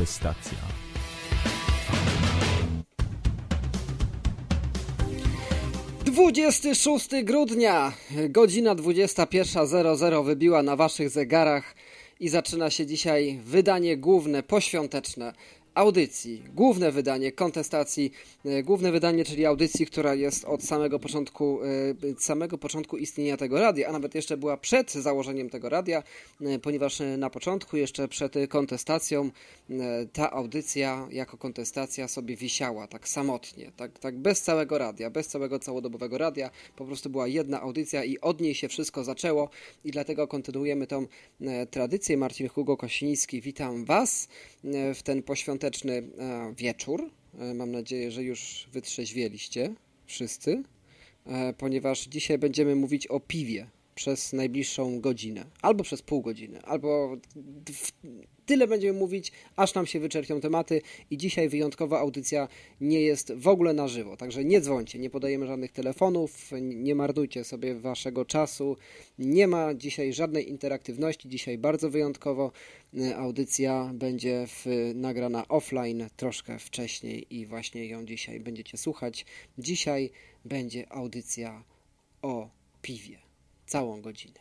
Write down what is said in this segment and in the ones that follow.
Kontestacja. Dwudziesty szósty grudnia, godzina 21.00 wybiła na waszych zegarach i zaczyna się dzisiaj wydanie główne, poświąteczne audycji. Główne wydanie kontestacji, e, główne wydanie, czyli audycji, która jest od samego początku, e, samego początku istnienia tego radia, a nawet jeszcze była przed założeniem tego radia, e, ponieważ na początku, jeszcze przed kontestacją, ta audycja jako kontestacja sobie wisiała tak samotnie, tak, tak bez całego radia, bez całego całodobowego radia. Po prostu była jedna audycja i od niej się wszystko zaczęło i dlatego kontynuujemy tą tradycję. Marcin Hugo Kosiński, witam Was w ten poświąteczny e, wieczór. E, mam nadzieję, że już wytrzeźwieliście wszyscy, e, ponieważ dzisiaj będziemy mówić o piwie przez najbliższą godzinę, albo przez pół godziny, albo tyle będziemy mówić, aż nam się wyczerpią tematy i dzisiaj wyjątkowa audycja nie jest w ogóle na żywo, także nie dzwońcie, nie podajemy żadnych telefonów, nie marnujcie sobie waszego czasu, nie ma dzisiaj żadnej interaktywności, dzisiaj bardzo wyjątkowo e, audycja będzie w, nagrana offline troszkę wcześniej i właśnie ją dzisiaj będziecie słuchać. Dzisiaj będzie audycja o piwie, całą godzinę.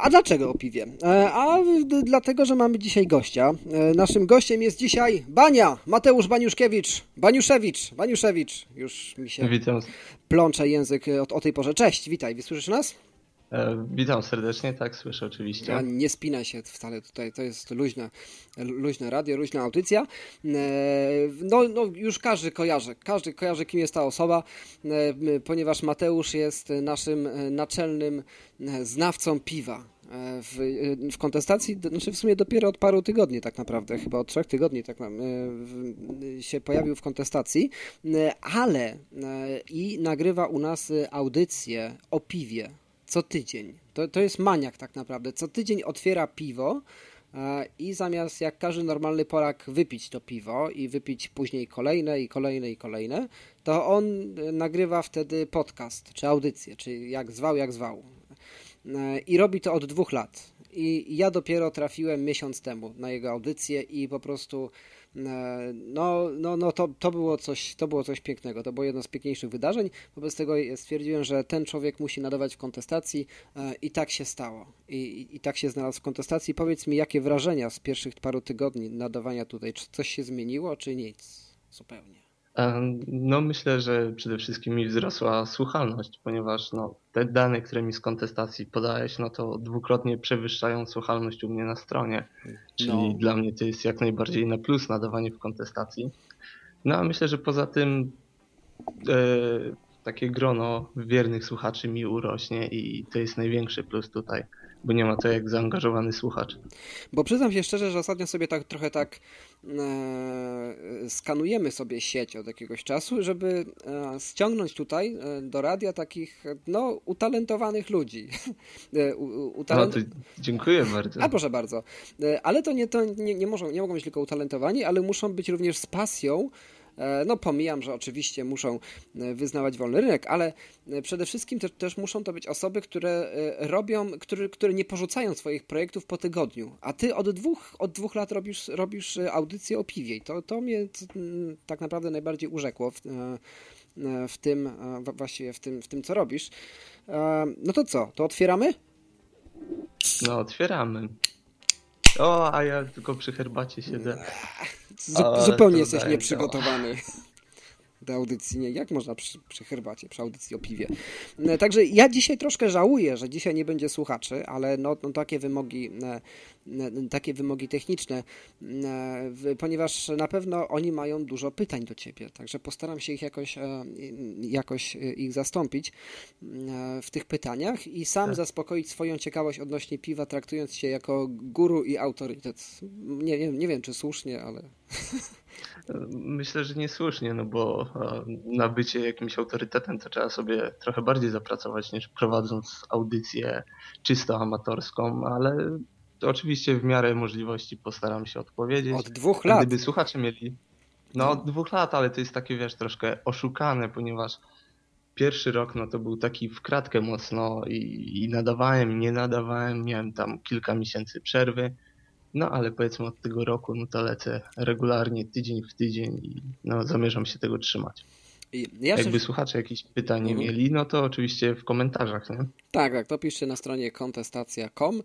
A dlaczego o piwie? E, a dlatego, że mamy dzisiaj gościa. E, naszym gościem jest dzisiaj Bania, Mateusz Baniuszkiewicz, Baniuszewicz, Baniuszewicz. Już mi się Witam. plącze język o, o tej porze. Cześć, witaj, wysłyszysz nas? E, witam serdecznie, tak, słyszę oczywiście. Ja nie spinaj się wcale tutaj, to jest luźne, luźne radio, luźna audycja. E, no, no już każdy kojarzy, każdy kojarzy kim jest ta osoba, e, ponieważ Mateusz jest naszym naczelnym znawcą piwa. W, w kontestacji, znaczy w sumie dopiero od paru tygodni tak naprawdę, chyba od trzech tygodni tak mam, się pojawił w kontestacji, ale i nagrywa u nas audycję o piwie co tydzień. To, to jest maniak tak naprawdę. Co tydzień otwiera piwo e, i zamiast jak każdy normalny Polak wypić to piwo i wypić później kolejne i kolejne i kolejne, to on nagrywa wtedy podcast, czy audycję, czy jak zwał, jak zwał. E, I robi to od dwóch lat. I ja dopiero trafiłem miesiąc temu na jego audycję i po prostu E, no, no, no to, to, było coś, to było coś pięknego. To było jedno z piękniejszych wydarzeń. Wobec tego stwierdziłem, że ten człowiek musi nadawać w kontestacji e, i tak się stało. I, i, I, tak się znalazł w kontestacji. Powiedz mi, jakie wrażenia z pierwszych paru tygodni nadawania tutaj? Czy coś się zmieniło, czy nic? Zupełnie. No myślę, że przede wszystkim mi wzrosła słuchalność, ponieważ no, te dane, które mi z kontestacji podałeś, no to dwukrotnie przewyższają słuchalność u mnie na stronie. Czyli no. dla mnie to jest jak najbardziej na plus nadawanie w kontestacji. No a myślę, że poza tym e, takie grono wiernych słuchaczy mi urośnie i to jest największy plus tutaj bo nie ma to jak zaangażowany słuchacz. Bo przyznam się szczerze, że ostatnio sobie tak trochę tak e, skanujemy sobie sieć od jakiegoś czasu, żeby e, ściągnąć tutaj e, do radia takich no, utalentowanych ludzi. E, utalent... No, dziękuję bardzo. A proszę bardzo. E, ale to nie, to nie, nie, muszą, nie mogą być tylko utalentowani, ale muszą być również z pasją no pomijam, że oczywiście muszą e, wyznawać wolny rynek, ale e, przede wszystkim też, też muszą to być osoby, które robią, które, które nie porzucają swoich projektów po tygodniu. A ty od dwóch, od dwóch lat robisz, robisz audycję o piwie. To, to mnie tak naprawdę najbardziej urzekło w, w tym, właściwie w tym, w tym, co robisz. No to co, to otwieramy? No, otwieramy. O, a ja tylko przy herbacie siedzę. Zupełnie jesteś nieprzygotowany do audycji. Nie, jak można przy, przy, herbacie, przy audycji o piwie. E, także ja dzisiaj troszkę żałuję, że dzisiaj nie będzie słuchaczy, ale no, no takie wymogi e, takie wymogi techniczne, ponieważ na pewno oni mają dużo pytań do ciebie, także postaram się ich jakoś, jakoś ich zastąpić w tych pytaniach i sam tak. zaspokoić swoją ciekawość odnośnie piwa, traktując się jako guru i autorytet. Nie, nie, nie wiem, czy słusznie, ale... Myślę, że niesłusznie, no bo na bycie jakimś autorytetem to trzeba sobie trochę bardziej zapracować niż prowadząc audycję czysto amatorską, ale oczywiście w miarę możliwości postaram się odpowiedzieć. Od dwóch lat. Gdyby słuchacze mieli No od dwóch lat, ale to jest takie, wiesz, troszkę oszukane, ponieważ pierwszy rok no to był taki w kratkę mocno i, i nadawałem, nie nadawałem, miałem tam kilka miesięcy przerwy, no ale powiedzmy od tego roku no to lecę regularnie, tydzień w tydzień i no zamierzam się tego trzymać. Ja Jakby słuchacze jakieś pytanie mhm. mieli, no to oczywiście w komentarzach. Nie? Tak, tak, to piszcie na stronie kontestacja.com.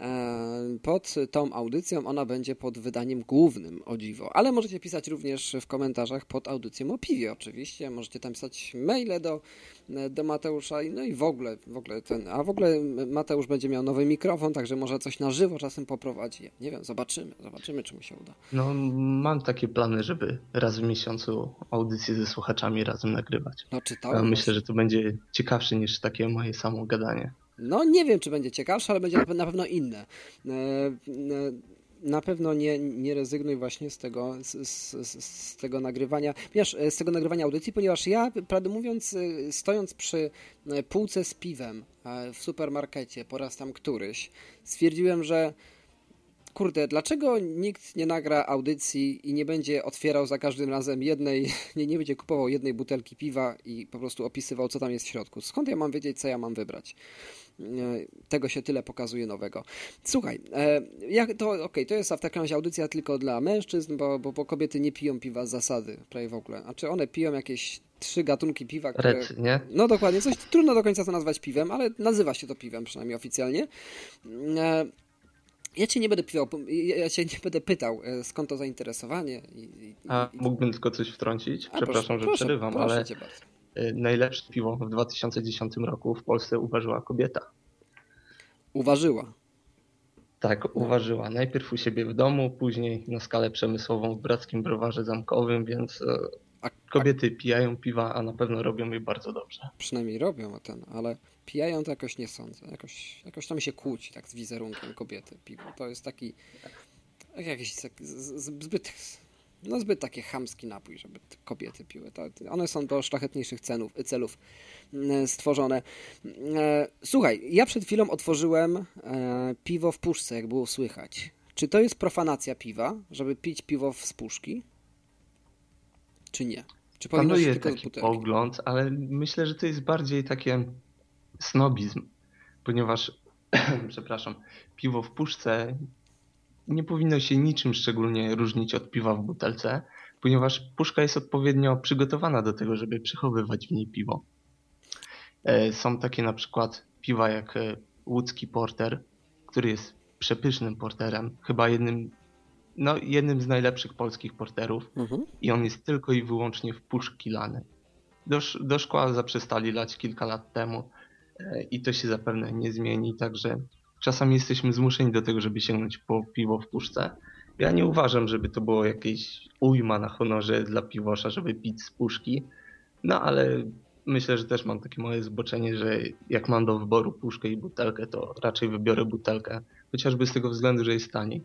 E, pod tą audycją ona będzie pod wydaniem głównym, o dziwo. Ale możecie pisać również w komentarzach pod audycją o piwie oczywiście. Możecie tam pisać maile do, do Mateusza, no i w ogóle, w ogóle ten, a w ogóle Mateusz będzie miał nowy mikrofon, także może coś na żywo czasem poprowadzi. Nie wiem, zobaczymy, zobaczymy czy mu się uda. No mam takie plany, żeby raz w miesiącu audycję ze słuchaczami razem nagrywać. No czytałem. Myślę, że to będzie ciekawsze niż takie moje samo gadanie. No nie wiem, czy będzie ciekawsze, ale będzie na pewno inne. E, e, na pewno nie, nie rezygnuj właśnie z tego, z, z, z, tego nagrywania, ponieważ e, z tego nagrywania audycji, ponieważ ja, prawdę mówiąc, stojąc przy półce z piwem w supermarkecie po raz tam któryś, stwierdziłem, że kurde, dlaczego nikt nie nagra audycji i nie będzie otwierał za każdym razem jednej, nie, nie będzie kupował jednej butelki piwa i po prostu opisywał, co tam jest w środku? Skąd ja mam wiedzieć, co ja mam wybrać? Tego się tyle pokazuje nowego. Słuchaj, e, jak to okej, okay, to jest w takim razie audycja tylko dla mężczyzn, bo, bo, bo, kobiety nie piją piwa z zasady, prawie w ogóle. A czy one piją jakieś trzy gatunki piwa, które... Rec, nie? No dokładnie, coś trudno do końca to nazwać piwem, ale nazywa się to piwem przynajmniej oficjalnie. E, ja cię nie będę piwał, ja cię nie będę pytał, e, skąd to zainteresowanie. I, i, A mógłbym tylko coś wtrącić? Przepraszam, proszę, że proszę, przerywam, proszę ale najlepsze piwo w 2010 roku w Polsce uważyła kobieta. Uważyła. Tak, uważyła. Najpierw u siebie w domu, później na skalę przemysłową w Brackim Browarze Zamkowym, więc y, a, kobiety a... pijają piwa, a na pewno robią je bardzo dobrze. Przynajmniej robią ten, ale pijają to jakoś nie sądzę. Jakoś, jakoś tam się kłóci tak z wizerunkiem kobiety piwo. To jest taki jakiś zbyt no zbyt taki chamski napój, żeby kobiety piły. To, one są do szlachetniejszych celów mm, stworzone. E, słuchaj, ja przed chwilą otworzyłem e, piwo w puszce, jak było słychać. Czy to jest profanacja piwa, żeby pić piwo z puszki? Czy nie? Czy Panuje taki pogląd, ale myślę, że to jest bardziej takie snobizm, ponieważ, przepraszam, piwo w puszce nie powinno się niczym szczególnie różnić od piwa w butelce, ponieważ puszka jest odpowiednio przygotowana do tego, żeby przechowywać w niej piwo. E, są takie na przykład piwa jak e, łódzki porter, który jest przepysznym porterem, chyba jednym, no, jednym z najlepszych polskich porterów mhm. i on jest tylko i wyłącznie w puszki lany. Do, do szkła zaprzestali lać kilka lat temu e, i to się zapewne nie zmieni, także czasami jesteśmy zmuszeni do tego, żeby sięgnąć po piwo w puszce. Ja nie uważam, żeby to było jakieś ujma na honorze dla piwosza, żeby pić z puszki. No ale myślę, że też mam takie małe zboczenie, że jak mam do wyboru puszkę i butelkę, to raczej wybiorę butelkę. Chociażby z tego względu, że jest taniej.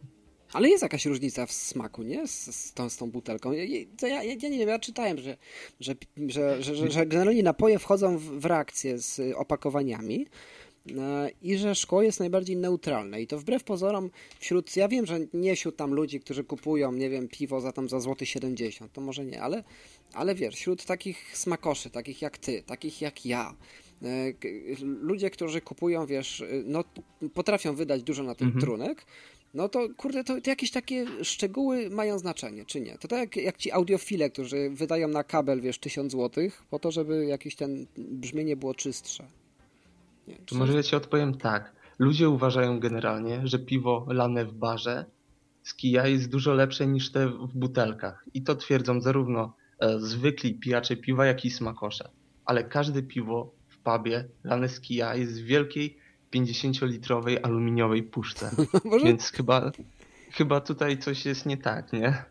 Ale jest jakaś różnica w smaku, nie? Z, z, tą, z tą butelką. Ja, ja, ja, nie wiem, ja czytałem, że, że, że, że, że generalnie napoje wchodzą w, w reakcję z opakowaniami. E, i że szkło jest najbardziej neutralne i to wbrew pozorom wśród, ja wiem, że nie wśród tam ludzi, którzy kupują, nie wiem, piwo za tam za złoty 70, to może nie, ale, ale wiesz, wśród takich smakoszy, takich jak ty, takich jak ja, e, ludzie, którzy kupują, wiesz, no potrafią wydać dużo na ten mhm. trunek, no to kurde, to, to, jakieś takie szczegóły mają znaczenie, czy nie? To tak jak, jak ci audiofile, którzy wydają na kabel, wiesz, 1000 złotych, po to, żeby jakieś ten brzmienie było czystsze. Może ja ci odpowiem tak. Ludzie uważają generalnie, że piwo lane w barze z kija jest dużo lepsze niż te w butelkach. I to twierdzą zarówno e, zwykli pijacze piwa, jak i smakosze. Ale każde piwo w pubie lane z kija jest w wielkiej 50-litrowej aluminiowej puszce. Więc chyba, chyba tutaj coś jest nie tak, nie?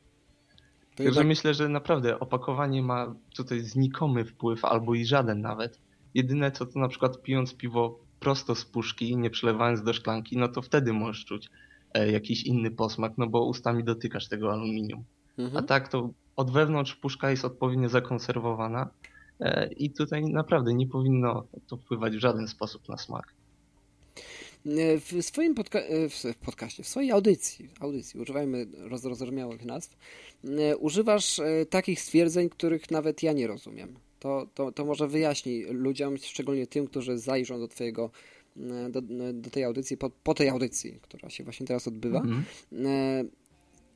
Także jednak... myślę, że naprawdę opakowanie ma tutaj znikomy wpływ, albo i żaden nawet. Jedyne co to na przykład pijąc piwo prosto z puszki, nie przelewając do szklanki, no to wtedy możesz czuć e, jakiś inny posmak, no bo ustami dotykasz tego aluminium. Mhm. A tak to od wewnątrz puszka jest odpowiednio zakonserwowana e, i tutaj naprawdę nie powinno to wpływać w żaden sposób na smak. W swoim podca w podcaście, w swojej audycji, audycji, używajmy rozrozumiałych nazw, używasz takich stwierdzeń, których nawet ja nie rozumiem. To, to, to może wyjaśni ludziom, szczególnie tym, którzy zajrzą do Twojego do, do tej audycji, po, po, tej audycji, która się właśnie teraz odbywa. Mhm.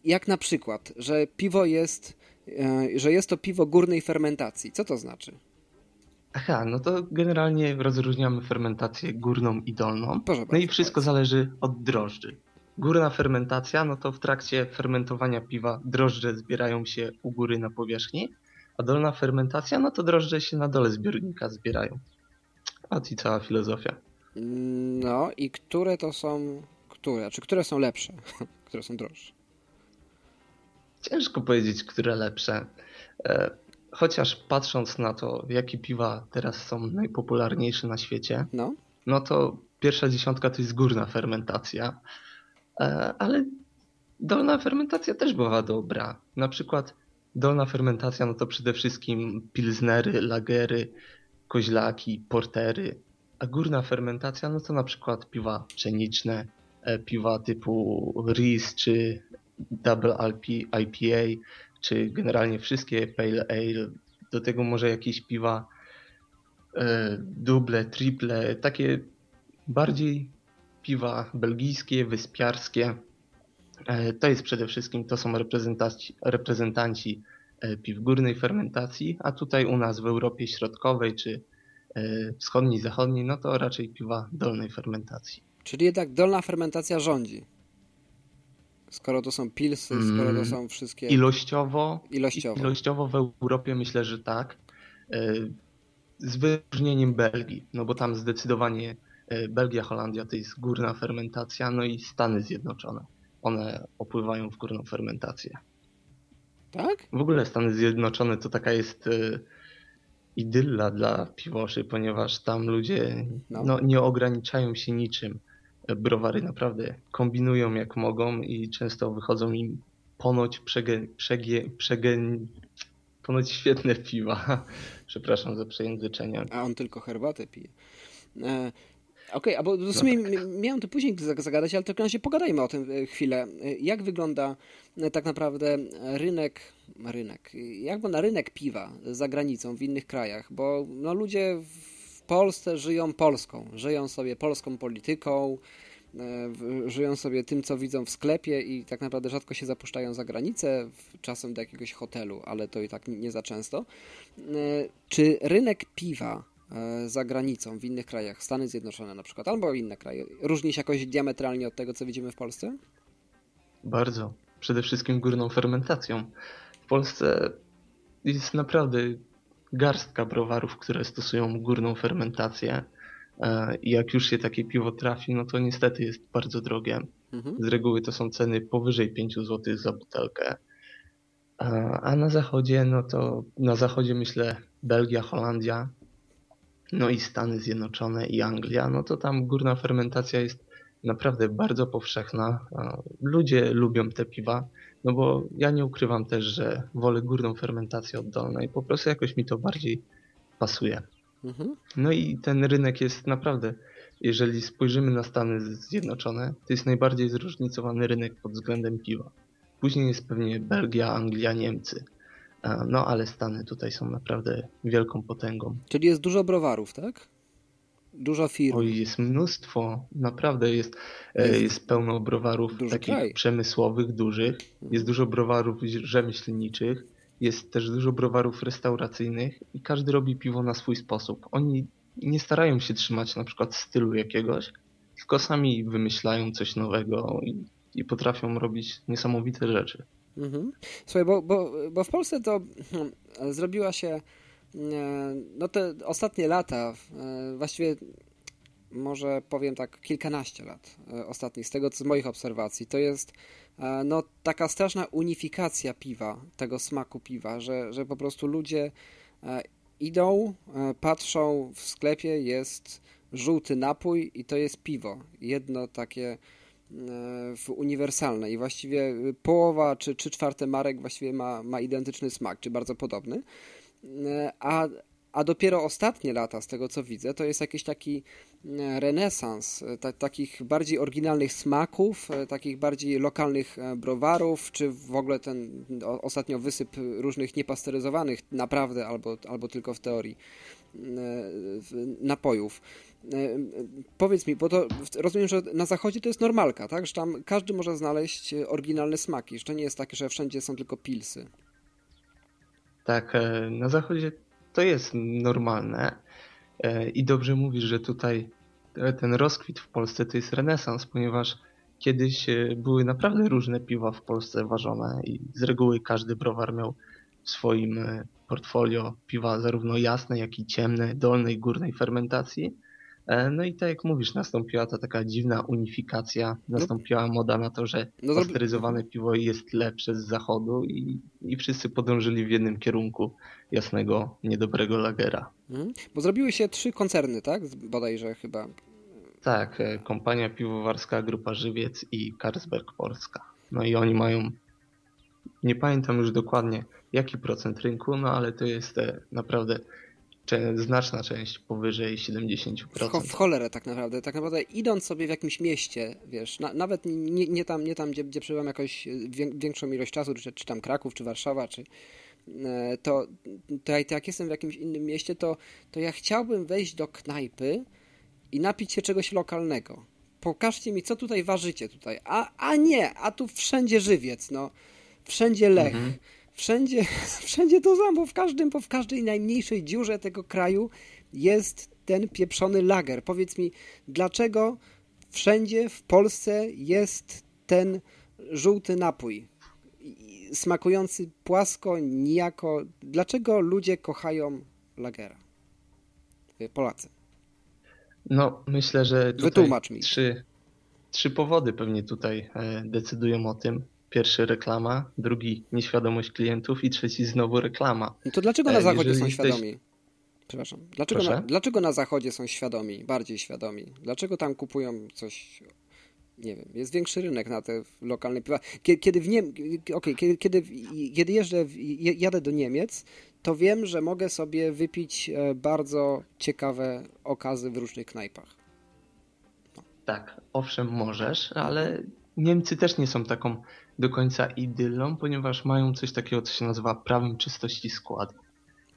Jak na przykład, że piwo jest, że jest to piwo górnej fermentacji. Co to znaczy? Aha, no to generalnie rozróżniamy fermentację górną i dolną. Proszę no i wszystko zależy od drożdży. Górna fermentacja, no to w trakcie fermentowania piwa drożdże zbierają się u góry na powierzchni, a dolna fermentacja, no to drożdże się na dole zbiornika zbierają. A i cała filozofia. No i które to są, które, czy które są lepsze, które są droższe? Ciężko powiedzieć, które lepsze. E, chociaż patrząc na to, jakie piwa teraz są najpopularniejsze na świecie, no, no to pierwsza dziesiątka to jest górna fermentacja, e, ale dolna fermentacja też była dobra. Na przykład dolna fermentacja no to przede wszystkim pilsnery, lagery, koźlaki, portery, a górna fermentacja no to na przykład piwa pszeniczne, e, piwa typu RIS czy Double IPA, czy generalnie wszystkie Pale Ale, do tego może jakieś piwa e, duble, triple, takie bardziej piwa belgijskie, wyspiarskie. E, to jest przede wszystkim, to są reprezentanci, reprezentanci e, piw górnej fermentacji, a tutaj u nas w Europie Środkowej czy wschodniej, zachodniej, no to raczej piwa dolnej fermentacji. Czyli jednak dolna fermentacja rządzi. Skoro to są pilsy, skoro to mm, są wszystkie. Ilościowo, ilościowo. Ilościowo w Europie myślę, że tak. E, z wyróżnieniem Belgii, no bo tam zdecydowanie e, Belgia, Holandia to jest górna fermentacja, no i Stany Zjednoczone. One opływają w górną fermentację. Tak? W ogóle Stany Zjednoczone to taka jest e, idylla dla piwoszy, ponieważ tam ludzie no. No, nie ograniczają się niczym browary naprawdę kombinują jak mogą i często wychodzą im ponoć przege, przege, ponoć świetne piwa. Przepraszam za przejęzyczenie. A on tylko herbatę pije. Okej, okay, a bo w sumie no tak. miałem to później zagadać, ale tylko na razie pogadajmy o tym e, chwilę. E, jak wygląda e, tak naprawdę rynek, rynek, jak wygląda rynek piwa za granicą, w innych krajach? Bo no, ludzie w Polsce żyją Polską, żyją sobie polską polityką, żyją sobie tym, co widzą w sklepie i tak naprawdę rzadko się zapuszczają za granicę, czasem do jakiegoś hotelu, ale to i tak nie za często. Czy rynek piwa za granicą, w innych krajach, Stany Zjednoczone na przykład, albo inne kraje, różni się jakoś diametralnie od tego, co widzimy w Polsce? Bardzo. Przede wszystkim górną fermentacją. W Polsce jest naprawdę garstka browarów, które stosują górną fermentację E, I jak już się takie piwo trafi, no to niestety jest bardzo drogie. Mhm. Z reguły to są ceny powyżej 5 zł za butelkę. E, a na zachodzie, no to na zachodzie myślę Belgia, Holandia, no i Stany Zjednoczone i Anglia, no to tam górna fermentacja jest naprawdę bardzo powszechna. Ludzie lubią te piwa, no bo ja nie ukrywam też, że wolę górną fermentację od dolnej. Po prostu jakoś mi to bardziej pasuje. Mhm. No i ten rynek jest naprawdę, jeżeli spojrzymy na Stany Zjednoczone, to jest najbardziej zróżnicowany rynek pod względem piwa. Później jest pewnie Belgia, Anglia, Niemcy. No ale Stany tutaj są naprawdę wielką potęgą. Czyli jest dużo browarów, tak? Dużo firm. Oj, jest mnóstwo, naprawdę jest, e, jest, jest pełno browarów takich kraj. przemysłowych, dużych. Mhm. Jest dużo browarów rzemieślniczych jest też dużo browarów restauracyjnych i każdy robi piwo na swój sposób. Oni nie starają się trzymać na przykład stylu jakiegoś, tylko sami wymyślają coś nowego i, i potrafią robić niesamowite rzeczy. Mhm. Słuchaj, bo, bo, bo w Polsce to hmm, zrobiła się e, no te ostatnie lata, e, właściwie może powiem tak kilkanaście lat e, ostatnich, z tego co z moich obserwacji, to jest no, taka straszna unifikacja piwa, tego smaku piwa, że, że po prostu ludzie idą, patrzą w sklepie, jest żółty napój i to jest piwo. Jedno takie uniwersalne i właściwie połowa czy trzy czwarte marek właściwie ma, ma identyczny smak, czy bardzo podobny. A, a dopiero ostatnie lata, z tego co widzę, to jest jakiś taki renesans ta, takich bardziej oryginalnych smaków, takich bardziej lokalnych browarów, czy w ogóle ten ostatnio wysyp różnych niepasteryzowanych naprawdę albo, albo tylko w teorii napojów. Powiedz mi, bo to rozumiem, że na zachodzie to jest normalka, tak? Że tam każdy może znaleźć oryginalne smaki, że to nie jest tak, że wszędzie są tylko pilsy. Tak, e, na zachodzie to jest normalne e, i dobrze mówisz, że tutaj ten rozkwit w Polsce to jest renesans, ponieważ kiedyś e, były naprawdę różne piwa w Polsce ważone i z reguły każdy browar miał w swoim portfolio piwa zarówno jasne, jak i ciemne, dolnej, górnej fermentacji. E, no i tak jak mówisz, nastąpiła ta taka dziwna unifikacja, nastąpiła moda na to, że no, pasteryzowane piwo jest lepsze z zachodu i, i wszyscy podążyli w jednym kierunku jasnego, niedobrego lagera. Hmm. Bo zrobiły się trzy koncerny, tak? Bodajże chyba. Tak, e, kompania piwowarska, Grupa Żywiec i Carlsberg Polska. No i oni mają, nie pamiętam już dokładnie jaki procent rynku, no ale to jest e, naprawdę znaczna część powyżej 70%. W cholerę tak naprawdę. Tak naprawdę idąc sobie w jakimś mieście, wiesz, na, nawet nie, nie, tam, nie tam gdzie, gdzie przebywam jakoś większą ilość czasu, czy, czy tam Kraków, czy Warszawa, czy e, to, to jak jestem w jakimś innym mieście, to, to ja chciałbym wejść do knajpy i napić się czegoś lokalnego. Pokażcie mi, co tutaj ważycie tutaj. A, a nie, a tu wszędzie żywiec, no. Wszędzie lech. Mhm Wszędzie, wszędzie to samo, w każdym, w każdej najmniejszej dziurze tego kraju jest ten pieprzony lager. Powiedz mi, dlaczego wszędzie w Polsce jest ten żółty napój, smakujący płasko, nijako. Dlaczego ludzie kochają lagera? Polacy. No, myślę, że tutaj Wytłumacz mi. Trzy, trzy powody pewnie tutaj e, decydują o tym. Pierwszy reklama, drugi nieświadomość klientów i trzeci znowu reklama. No to dlaczego na e, zachodzie Jeżeli są świadomi? Przepraszam. Dlaczego na, dlaczego na zachodzie są świadomi, bardziej świadomi? Dlaczego tam kupują coś nie wiem, jest większy rynek na te lokalne piwa. Kiedy, w Niem okay, kiedy, kiedy, kiedy jeżdżę, jadę do Niemiec, to wiem, że mogę sobie wypić e, bardzo ciekawe okazy w różnych knajpach. No. Tak, owszem możesz, ale Niemcy też nie są taką do końca idyllą, ponieważ mają coś takiego, co się nazywa prawem czystości składu.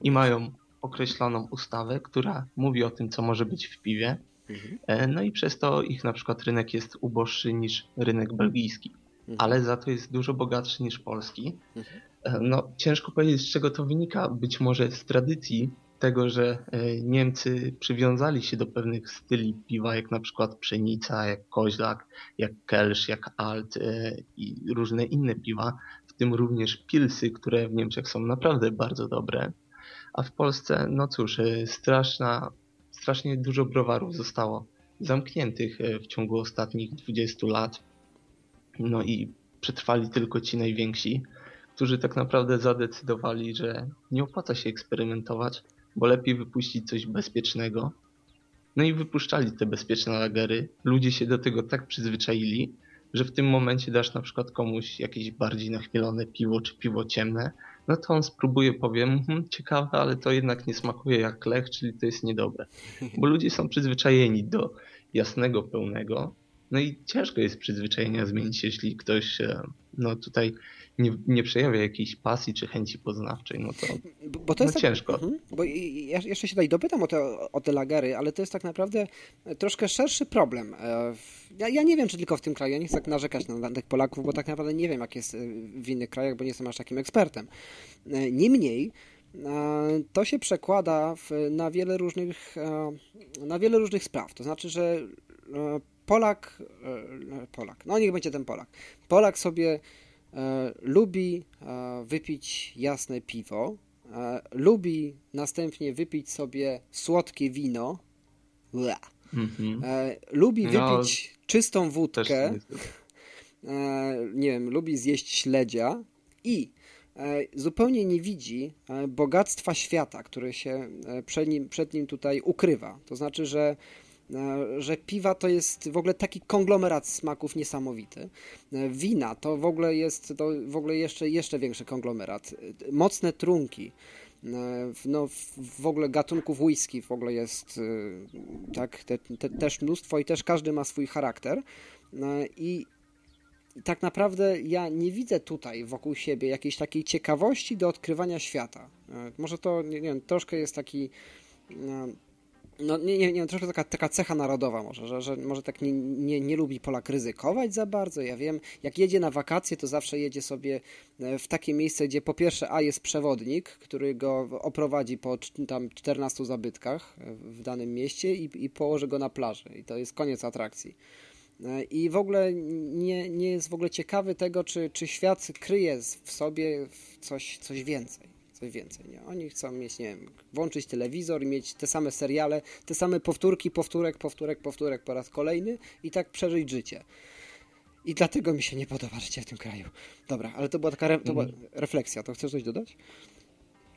I mają określoną ustawę, która mówi o tym, co może być w piwie. Mhm. E, no i przez to ich na przykład rynek jest uboższy niż rynek belgijski, mhm. ale za to jest dużo bogatszy niż polski. Mhm. E, no ciężko powiedzieć, z czego to wynika. Być może z tradycji tego, że e, Niemcy przywiązali się do pewnych styli piwa, jak na przykład pszenica, jak koźlak, jak kelsz, jak alt e, i różne inne piwa, w tym również pilsy, które w Niemczech są naprawdę bardzo dobre. A w Polsce, no cóż, e, straszna, strasznie dużo browarów zostało zamkniętych w ciągu ostatnich 20 lat. No i przetrwali tylko ci najwięksi, którzy tak naprawdę zadecydowali, że nie opłaca się eksperymentować, bo lepiej wypuścić coś bezpiecznego. No i wypuszczali te bezpieczne lagery. Ludzie się do tego tak przyzwyczaili, że w tym momencie dasz na przykład komuś jakieś bardziej nachmielone piwo czy piwo ciemne, no to on spróbuje, powiem, hm, ciekawe, ale to jednak nie smakuje jak lech, czyli to jest niedobre. Bo ludzie są przyzwyczajeni do jasnego, pełnego, no i ciężko jest przyzwyczajenia zmienić, jeśli ktoś e, no tutaj nie, nie przejawia jakiejś pasji czy chęci poznawczej, no to, bo to jest no tak, ciężko. Mhm, bo ja jeszcze się tutaj dopytam o te, o te lagery, ale to jest tak naprawdę troszkę szerszy problem. E, ja, ja nie wiem, czy tylko w tym kraju, ja nie chcę tak narzekać na, na tych Polaków, bo tak naprawdę nie wiem, jak jest e, w innych krajach, bo nie jestem aż takim ekspertem. Niemniej, to się przekłada w, na wiele różnych na wiele różnych spraw. To znaczy, że Polak, e, Polak, no niech będzie ten Polak. Polak sobie e, lubi e, wypić jasne piwo, lubi następnie wypić sobie słodkie wino, mhm. lubi no, wypić czystą wódkę, nie wiem, lubi zjeść śledzia. I zupełnie nie widzi bogactwa świata, które się przed nim, przed nim tutaj ukrywa. To znaczy, że E, że piwa to jest w ogóle taki konglomerat smaków niesamowity. E, wina to w ogóle jest to w ogóle jeszcze, jeszcze większy konglomerat. Mocne trunki. no, w ogóle gatunków whisky w ogóle jest tak, te, te, też mnóstwo i też każdy ma swój charakter. I tak naprawdę ja nie widzę tutaj wokół siebie jakiejś takiej ciekawości do odkrywania świata. Może to, nie wiem, troszkę jest taki no nie, nie, nie troszkę taka, taka cecha narodowa może, że, że może tak nie, nie, nie lubi Polak ryzykować za bardzo. Ja wiem, jak jedzie na wakacje, to zawsze jedzie sobie e, w takie miejsce, gdzie po pierwsze A jest przewodnik, który go oprowadzi po tam 14 zabytkach e, w danym mieście i, i położy go na plaży. I to jest koniec atrakcji. E, I w ogóle nie, nie jest w ogóle ciekawy tego, czy, czy świat kryje w sobie coś, coś więcej coś więcej. Nie? Oni chcą mieć, nie wiem, włączyć telewizor i mieć te same seriale, te same powtórki, powtórek, powtórek, powtórek po raz kolejny i tak przeżyć życie. I dlatego mi się nie podoba życie w tym kraju. Dobra, ale to była taka re to była mhm. refleksja. To chcesz coś dodać?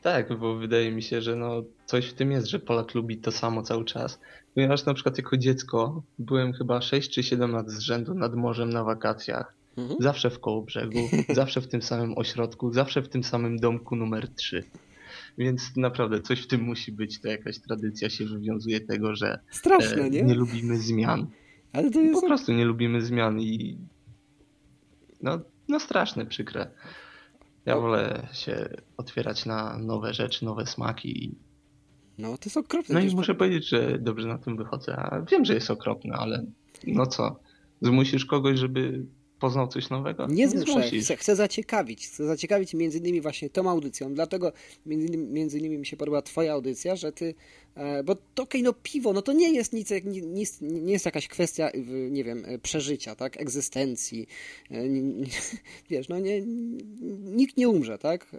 Tak, bo wydaje mi się, że no coś w tym jest, że Polak lubi to samo cały czas. Ponieważ na przykład jako dziecko byłem chyba 6 czy 7 lat z rzędu nad morzem na wakacjach Mhm. Zawsze w koło brzegu, zawsze w tym samym ośrodku, zawsze w tym samym domku numer 3. Więc naprawdę coś w tym musi być, to jakaś tradycja się wywiązuje tego, że Straszne, e, nie? nie lubimy zmian. Ale to jest... Po prostu nie lubimy zmian i no, no straszne, przykre. Ja wolę się otwierać na nowe rzeczy, nowe smaki. No, to jest okropne. No i muszę powiedzieć, że dobrze na tym wychodzę. A wiem, że jest okropne, ale no co? Zmusisz kogoś, żeby poznał coś nowego? Nie zmuszę, chcę, chcę zaciekawić. Chcę zaciekawić między innymi właśnie tą audycją. Dlatego między innymi, między innymi mi się podoba twoja audycja, że ty, e, bo to okej, okay, no piwo, no to nie jest nic, nie, nie jest jakaś kwestia, nie wiem, e, przeżycia, tak, egzystencji. E, wiesz, no nie, nikt nie umrze, tak,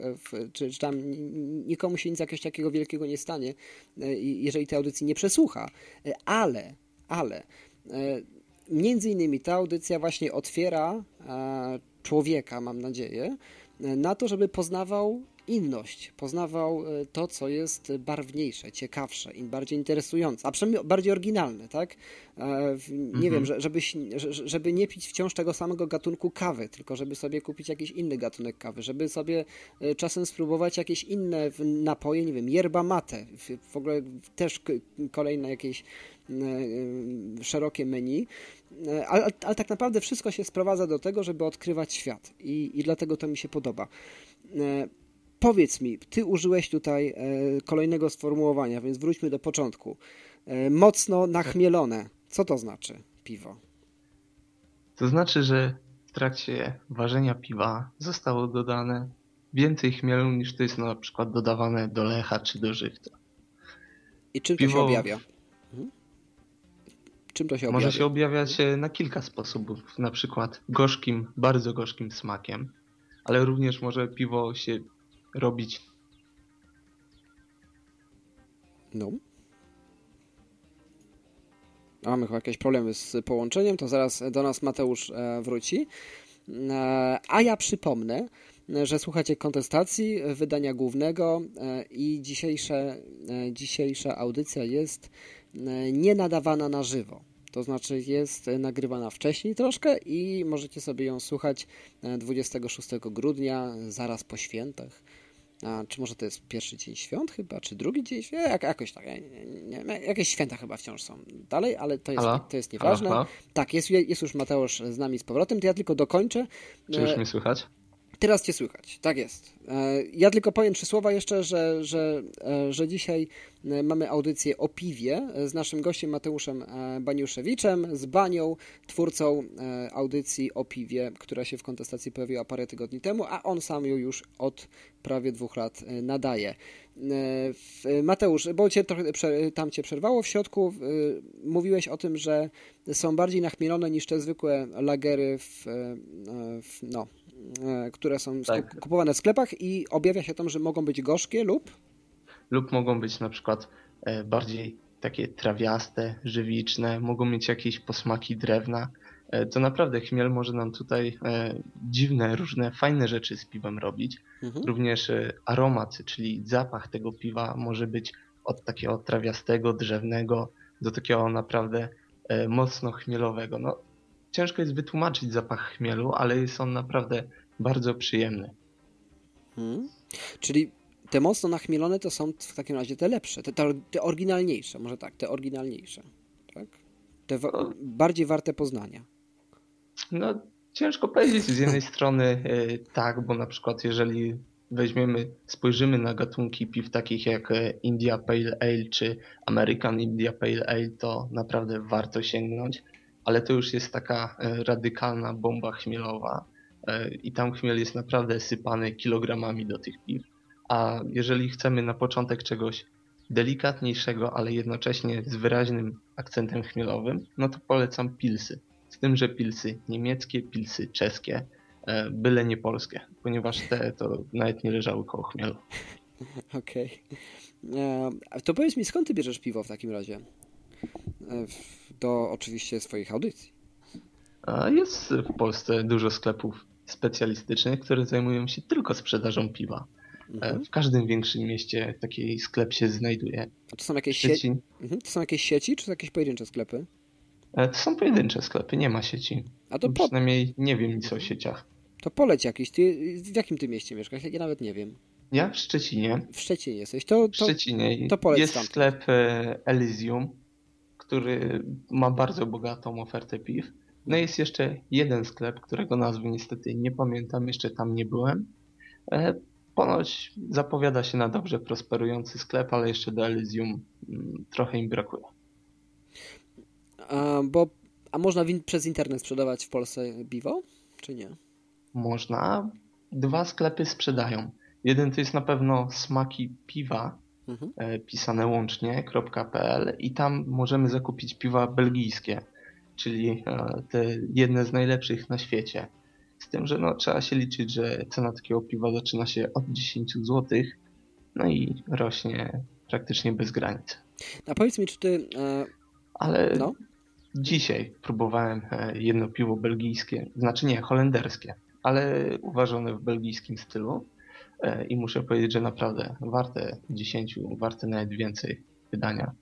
czy, czy tam nikomu się nic jakiegoś takiego wielkiego nie stanie, jeżeli tej audycji nie przesłucha. Ale, ale między innymi ta audycja właśnie otwiera e, człowieka, mam nadzieję, e, na to, żeby poznawał inność, poznawał e, to, co jest barwniejsze, ciekawsze, im bardziej interesujące, a przynajmniej bardziej oryginalne, tak? Nie mhm. wiem, żeby, żeby nie pić wciąż tego samego gatunku kawy, tylko żeby sobie kupić jakiś inny gatunek kawy, żeby sobie czasem spróbować jakieś inne napoje, nie wiem, yerba mate, w ogóle też kolejne jakieś szerokie menu, E, ale, ale, tak naprawdę wszystko się sprowadza do tego, żeby odkrywać świat i, i dlatego to mi się podoba. E, powiedz mi, ty użyłeś tutaj e, kolejnego sformułowania, więc wróćmy do początku. Mocno nachmielone. Co to znaczy piwo? To znaczy, że w trakcie ważenia piwa zostało dodane więcej chmielu niż to jest na przykład dodawane do lecha czy do żywca. I czym piwo... to się objawia? Czym to się objawia? Może się objawiać na kilka sposobów. Na przykład gorzkim, bardzo gorzkim smakiem, ale również może piwo się robić. No. Mamy chyba jakieś problemy z połączeniem, to zaraz do nas Mateusz e, wróci. E, a ja przypomnę, że słuchacie kontestacji wydania głównego e, i dzisiejsze, dzisiejsza audycja jest nie nadawana na żywo. To znaczy jest nagrywana wcześniej troszkę i możecie sobie ją słuchać 26 e, grudnia, zaraz po świętach. A, czy może to jest pierwszy dzień świąt chyba, czy drugi dzień świąt? Jak, jakoś tak, nie, nie, jakieś święta chyba wciąż są dalej, ale to jest, to jest nieważne. Halo, halo? Tak, jest, jest już Mateusz z nami z powrotem, to ja tylko dokończę. Czy już e, mnie słychać? Teraz Cię słychać, tak jest. E, ja tylko powiem trzy słowa jeszcze, że, że, e, że dzisiaj e, mamy audycję o piwie z naszym gościem Mateuszem Baniuszewiczem, z Banią, twórcą audycji o piwie, która się w kontestacji pojawiła parę tygodni temu, a on sam ją już od prawie dwóch lat nadaje. Mateusz, bo cię trochę tam cię przerwało w środku, mówiłeś o tym, że są bardziej nachmielone niż te zwykłe lagery w, w no, E, które są tak. kupowane w sklepach i objawia się tam, że mogą być gorzkie lub? Lub mogą być na przykład e, bardziej takie trawiaste, żywiczne, mogą mieć jakieś posmaki drewna. E, to naprawdę chmiel może nam tutaj dziwne, różne, fajne rzeczy z piwem robić. Mhm. Również aromat, czyli zapach tego piwa może być od takiego trawiastego, drzewnego do takiego naprawdę mocno chmielowego. No, ciężko jest wytłumaczyć zapach chmielu, ale jest on naprawdę bardzo przyjemny. Hmm. Czyli te mocno nachmielone to są w takim razie te lepsze, te, te, te oryginalniejsze, może tak, te oryginalniejsze, tak? Te wa no. bardziej warte poznania. No, ciężko powiedzieć. Z jednej strony yy, tak, bo na przykład jeżeli weźmiemy, spojrzymy na gatunki piw takich jak e, India Pale Ale czy American India Pale Ale, to naprawdę warto sięgnąć, ale to już jest taka e, radykalna bomba chmielowa e, i tam chmiel jest naprawdę sypany kilogramami do tych piw. A jeżeli chcemy na początek czegoś delikatniejszego, ale jednocześnie z wyraźnym akcentem chmielowym, no to polecam pilsy. Z tym, że pilsy niemieckie, pilsy czeskie, E, byle nie polskie, ponieważ te to nawet nie leżały koło chmielu. Okej. Okay. E, to powiedz mi, skąd ty bierzesz piwo w takim razie? E, do oczywiście swoich audycji. Jest w Polsce dużo sklepów specjalistycznych, które zajmują się tylko sprzedażą piwa. Mhm. W każdym większym mieście taki sklep się znajduje. A to są jakieś sieci? Mhm. To są jakieś sieci, czy jakieś pojedyncze sklepy? To są pojedyncze sklepy, nie ma sieci. A to po... Przynajmniej nie wiem nic o sieciach. To poleć jakiś. Ty, w jakim ty mieście mieszkasz? Ja nawet nie wiem. Ja w Szczecinie. W Szczecinie jesteś. To, to, w Szczecinie. To poleć Jest tam. sklep e, Elysium, który ma bardzo bogatą ofertę piw. No jest jeszcze jeden sklep, którego nazwy niestety nie pamiętam, jeszcze tam nie byłem. E, ponoć zapowiada się na dobrze prosperujący sklep, ale jeszcze do Elysium mm, trochę im brakuje. A, bo, a można przez internet sprzedawać w Polsce piwo, czy nie? można. Dwa sklepy sprzedają. Jeden to jest na pewno smaki piwa, mhm. E, pisane łącznie.pl i tam możemy zakupić piwa belgijskie, czyli e, te jedne z najlepszych na świecie. Z tym, że no, trzeba się liczyć, że cena takiego piwa zaczyna się od 10 zł, no i rośnie praktycznie bez granic. A powiedz mi, czy ty... E... Ale no? Dzisiaj próbowałem e, jedno piwo belgijskie, znaczy nie, holenderskie ale uważane w belgijskim stylu. E, I muszę powiedzieć, że naprawdę warte 10, warte nawet więcej wydania.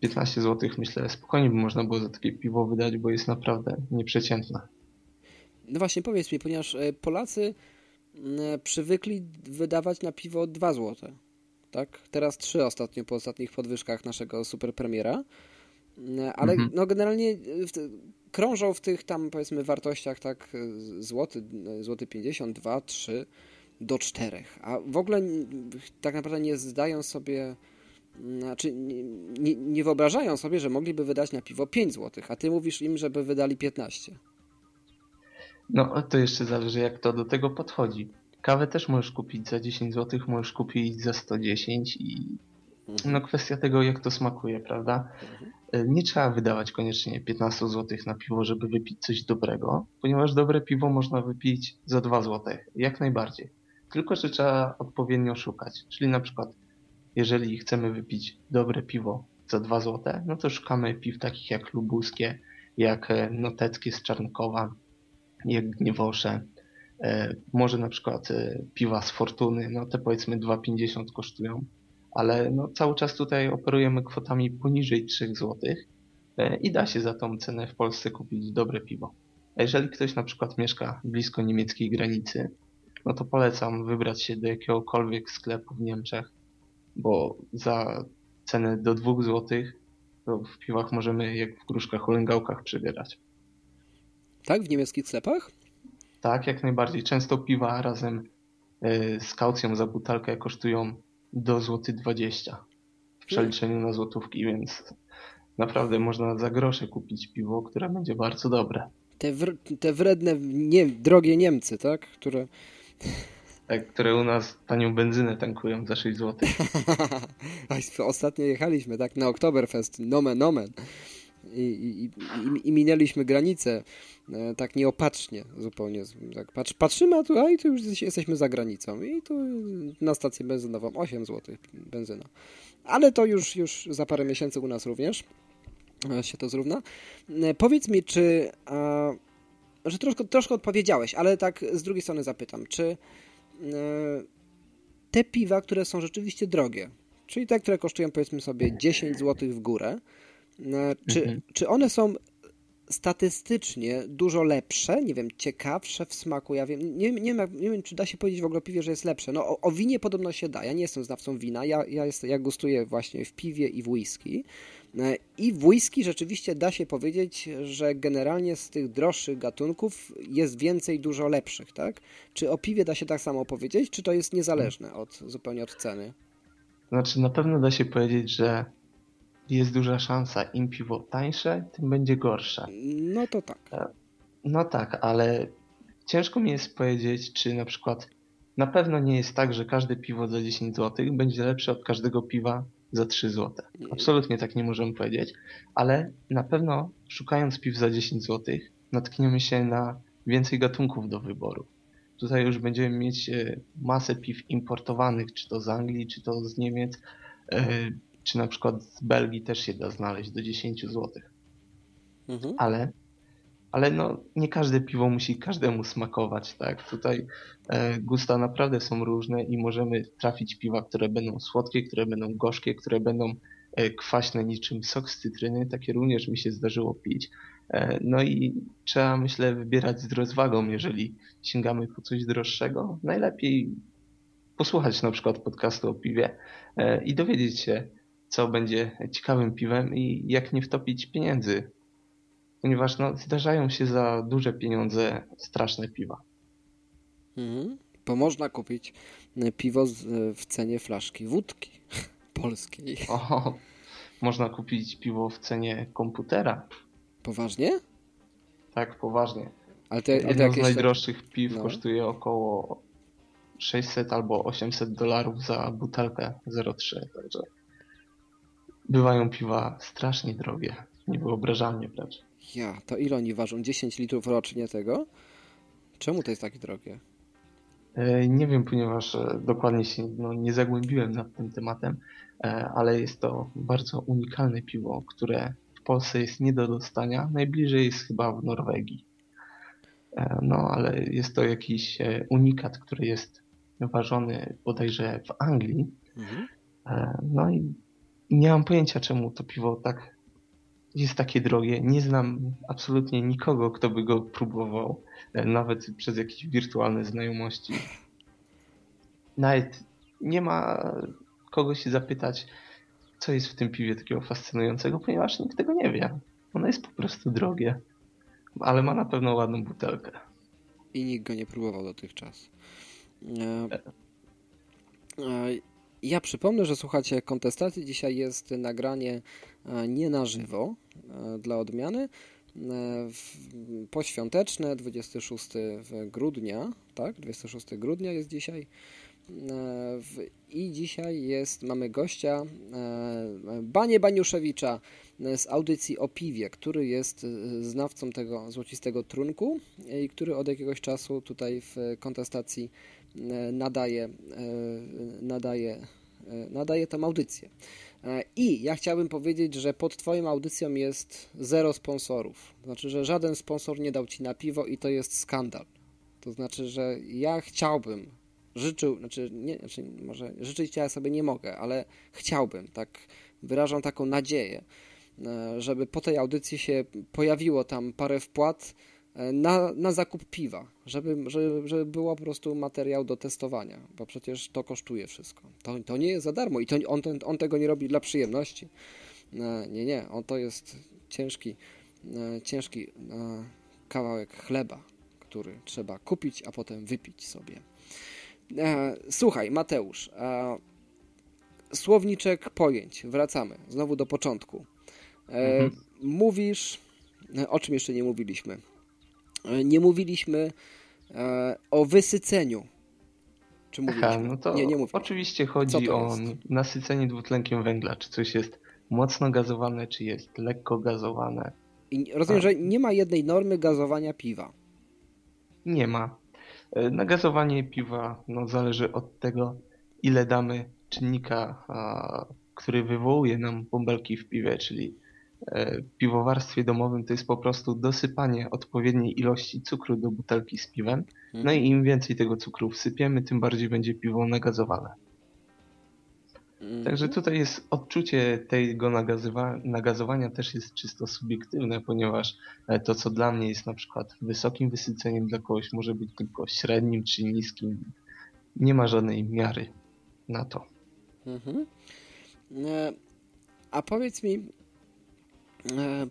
15 zł myślę spokojnie by można było za takie piwo wydać, bo jest naprawdę nieprzeciętne. No właśnie, powiedz mi, ponieważ e, Polacy przywykli wydawać na piwo 2 zł. Tak? Teraz 3 ostatnio po ostatnich podwyżkach naszego super premiera. Ale mhm. no generalnie krążą w tych tam powiedzmy wartościach tak złoty, złoty 52, 3 do 4. A w ogóle tak naprawdę nie zdają sobie znaczy nie, nie, nie, wyobrażają sobie, że mogliby wydać na piwo 5 zł, a ty mówisz im, żeby wydali 15. No to jeszcze zależy jak to do tego podchodzi. Kawę też możesz kupić za 10 zł, możesz kupić za 110 i mhm. no kwestia tego jak to smakuje, prawda? Mhm. E, nie trzeba wydawać koniecznie 15 zł na piwo, żeby wypić coś dobrego, ponieważ dobre piwo można wypić za 2 zł, jak najbardziej. Tylko, że trzeba odpowiednio szukać. Czyli na przykład, jeżeli chcemy wypić dobre piwo za 2 zł, no to szukamy piw takich jak lubuskie, jak e, noteckie z Czarnkowa, jak gniewosze, e, może na przykład piwa z Fortuny, no te powiedzmy 2,50 kosztują ale no, cały czas tutaj operujemy kwotami poniżej 3 zł e, i da się za tą cenę w Polsce kupić dobre piwo. A jeżeli ktoś na przykład mieszka blisko niemieckiej granicy, no to polecam wybrać się do jakiegokolwiek sklepu w Niemczech, bo za cenę do 2 zł to w piwach możemy jak w gruszkach ulęgałkach przybierać. Tak? W niemieckich sklepach? Tak, jak najbardziej. Często piwa razem e, z kaucją za butelkę kosztują do złoty 20 w przeliczeniu na złotówki, więc naprawdę można za grosze kupić piwo, które będzie bardzo dobre. Te, wr te wredne, nie, drogie Niemcy, tak? Które... Tak, które u nas tanią benzynę tankują za 6 zł. Ostatnio jechaliśmy, tak, na Oktoberfest, nomen, nomen i, i, i, minęliśmy granicę e, tak nieopatrznie zupełnie. Tak patrz, patrzymy, a tu, a i tu już jesteśmy za granicą i tu na stację benzynową 8 zł benzyna. Ale to już, już za parę miesięcy u nas również e, się to zrówna. E, powiedz mi, czy a, że troszkę, troszkę odpowiedziałeś, ale tak z drugiej strony zapytam, czy te piwa, które są rzeczywiście drogie, czyli te, które kosztują powiedzmy sobie 10 zł w górę, E, czy, mhm. czy one są statystycznie dużo lepsze, nie wiem, ciekawsze w smaku. Ja wiem, nie, nie, wiem, nie wiem, czy da się powiedzieć w ogóle o piwie, że jest lepsze. No o, o winie podobno się da. Ja nie jestem znawcą wina. Ja, ja, jest, ja gustuję właśnie w piwie i w whisky. E, I w whisky rzeczywiście da się powiedzieć, że generalnie z tych droższych gatunków jest więcej dużo lepszych, tak? Czy o piwie da się tak samo powiedzieć, czy to jest niezależne od, zupełnie od ceny? Znaczy na pewno da się powiedzieć, że jest duża szansa, im piwo tańsze, tym będzie gorsze. No to tak. E, no tak, ale ciężko mi jest powiedzieć, czy na przykład na pewno nie jest tak, że każde piwo za 10 zł będzie lepsze od każdego piwa za 3 zł. Absolutnie tak nie możemy powiedzieć, ale na pewno szukając piw za 10 zł natkniemy się na więcej gatunków do wyboru. Tutaj już będziemy mieć e, masę piw importowanych, czy to z Anglii, czy to z Niemiec, e, czy na przykład z Belgii też się da znaleźć do 10 zł. Mhm. Ale, ale no, nie każde piwo musi każdemu smakować. Tak? Tutaj e, gusta naprawdę są różne i możemy trafić piwa, które będą słodkie, które będą gorzkie, które będą e, kwaśne niczym sok z cytryny. Takie również mi się zdarzyło pić. E, no i trzeba, myślę, wybierać z rozwagą, jeżeli sięgamy po coś droższego. Najlepiej posłuchać na przykład podcastu o piwie e, i dowiedzieć się, co będzie ciekawym piwem i jak nie wtopić pieniędzy. Ponieważ no, zdarzają się za duże pieniądze straszne piwa. Mhm. Bo można kupić e, piwo w cenie flaszki wódki polskiej. O, można kupić piwo w cenie komputera. Poważnie? Tak, poważnie. Ale to, Jedno to z najdroższych piw no. kosztuje około 600 albo 800 dolarów za butelkę 0,3. Także bywają piwa strasznie drogie. Niewyobrażalnie wręcz. Ja, to ile oni ważą? 10 litrów rocznie tego? Czemu to jest takie drogie? E, nie wiem, ponieważ e, dokładnie się no, nie zagłębiłem nad tym tematem, e, ale jest to bardzo unikalne piwo, które w Polsce jest nie do dostania. Najbliżej jest chyba w Norwegii. No, ale jest to jakiś unikat, który jest ważony bodajże w Anglii. Mhm. No i nie mam pojęcia, czemu to piwo tak jest takie drogie. Nie znam absolutnie nikogo, kto by go próbował, e, nawet przez jakieś wirtualne znajomości. Nawet nie ma kogo się zapytać, co jest w tym piwie takiego fascynującego, ponieważ nikt tego nie wie. Ono jest po prostu drogie, ale ma na pewno ładną butelkę. I nikt go nie próbował dotychczas. E, e, ja przypomnę, że słuchacie kontestacji. Dzisiaj jest nagranie e, nie na żywo e, dla odmiany. E, poświąteczne, 26 grudnia, tak? 26 grudnia jest dzisiaj. I dzisiaj jest, mamy gościa Banie Baniuszewicza z audycji o piwie, który jest znawcą tego złocistego trunku i który od jakiegoś czasu tutaj w kontestacji nadaje, nadaje, nadaje tam audycję. I ja chciałbym powiedzieć, że pod Twoją audycją jest zero sponsorów. Znaczy, że żaden sponsor nie dał Ci na piwo i to jest skandal. To znaczy, że ja chciałbym, życzył, znaczy, nie, znaczy może życzyć ja sobie nie mogę, ale chciałbym, tak wyrażam taką nadzieję, e, żeby po tej audycji się pojawiło tam parę wpłat E, na, na zakup piwa, żeby, żeby, żeby było po prostu materiał do testowania, bo przecież to kosztuje wszystko. To, to nie jest za darmo i to, on, ten, on tego nie robi dla przyjemności. E, nie, nie, on to jest ciężki, e, ciężki kawałek chleba, który trzeba kupić, a potem wypić sobie. Słuchaj, Mateusz, słowniczek pojęć, wracamy znowu do początku. Mhm. Mówisz, o czym jeszcze nie mówiliśmy? E, nie mówiliśmy e, o wysyceniu. Czy mówiliśmy? Aha, no to nie, nie oczywiście chodzi o nasycenie dwutlenkiem węgla. Czy coś jest mocno gazowane, czy jest lekko gazowane. I rozumiem, A. że nie ma jednej normy gazowania piwa. Nie ma. E, na gazowanie piwa no, zależy od tego, ile damy czynnika, a, który wywołuje nam bąbelki w piwie, czyli piwowarstwie domowym to jest po prostu dosypanie odpowiedniej ilości cukru do butelki z piwem. No i im więcej tego cukru wsypiemy, tym bardziej będzie piwo nagazowane. Mhm. Także tutaj jest odczucie tego nagazywa, nagazowania też jest czysto subiektywne, ponieważ e, to, co dla mnie jest na przykład wysokim wysyceniem, dla kogoś może być tylko średnim czy niskim. Nie ma żadnej miary na to. Mhm. E, a powiedz mi, e,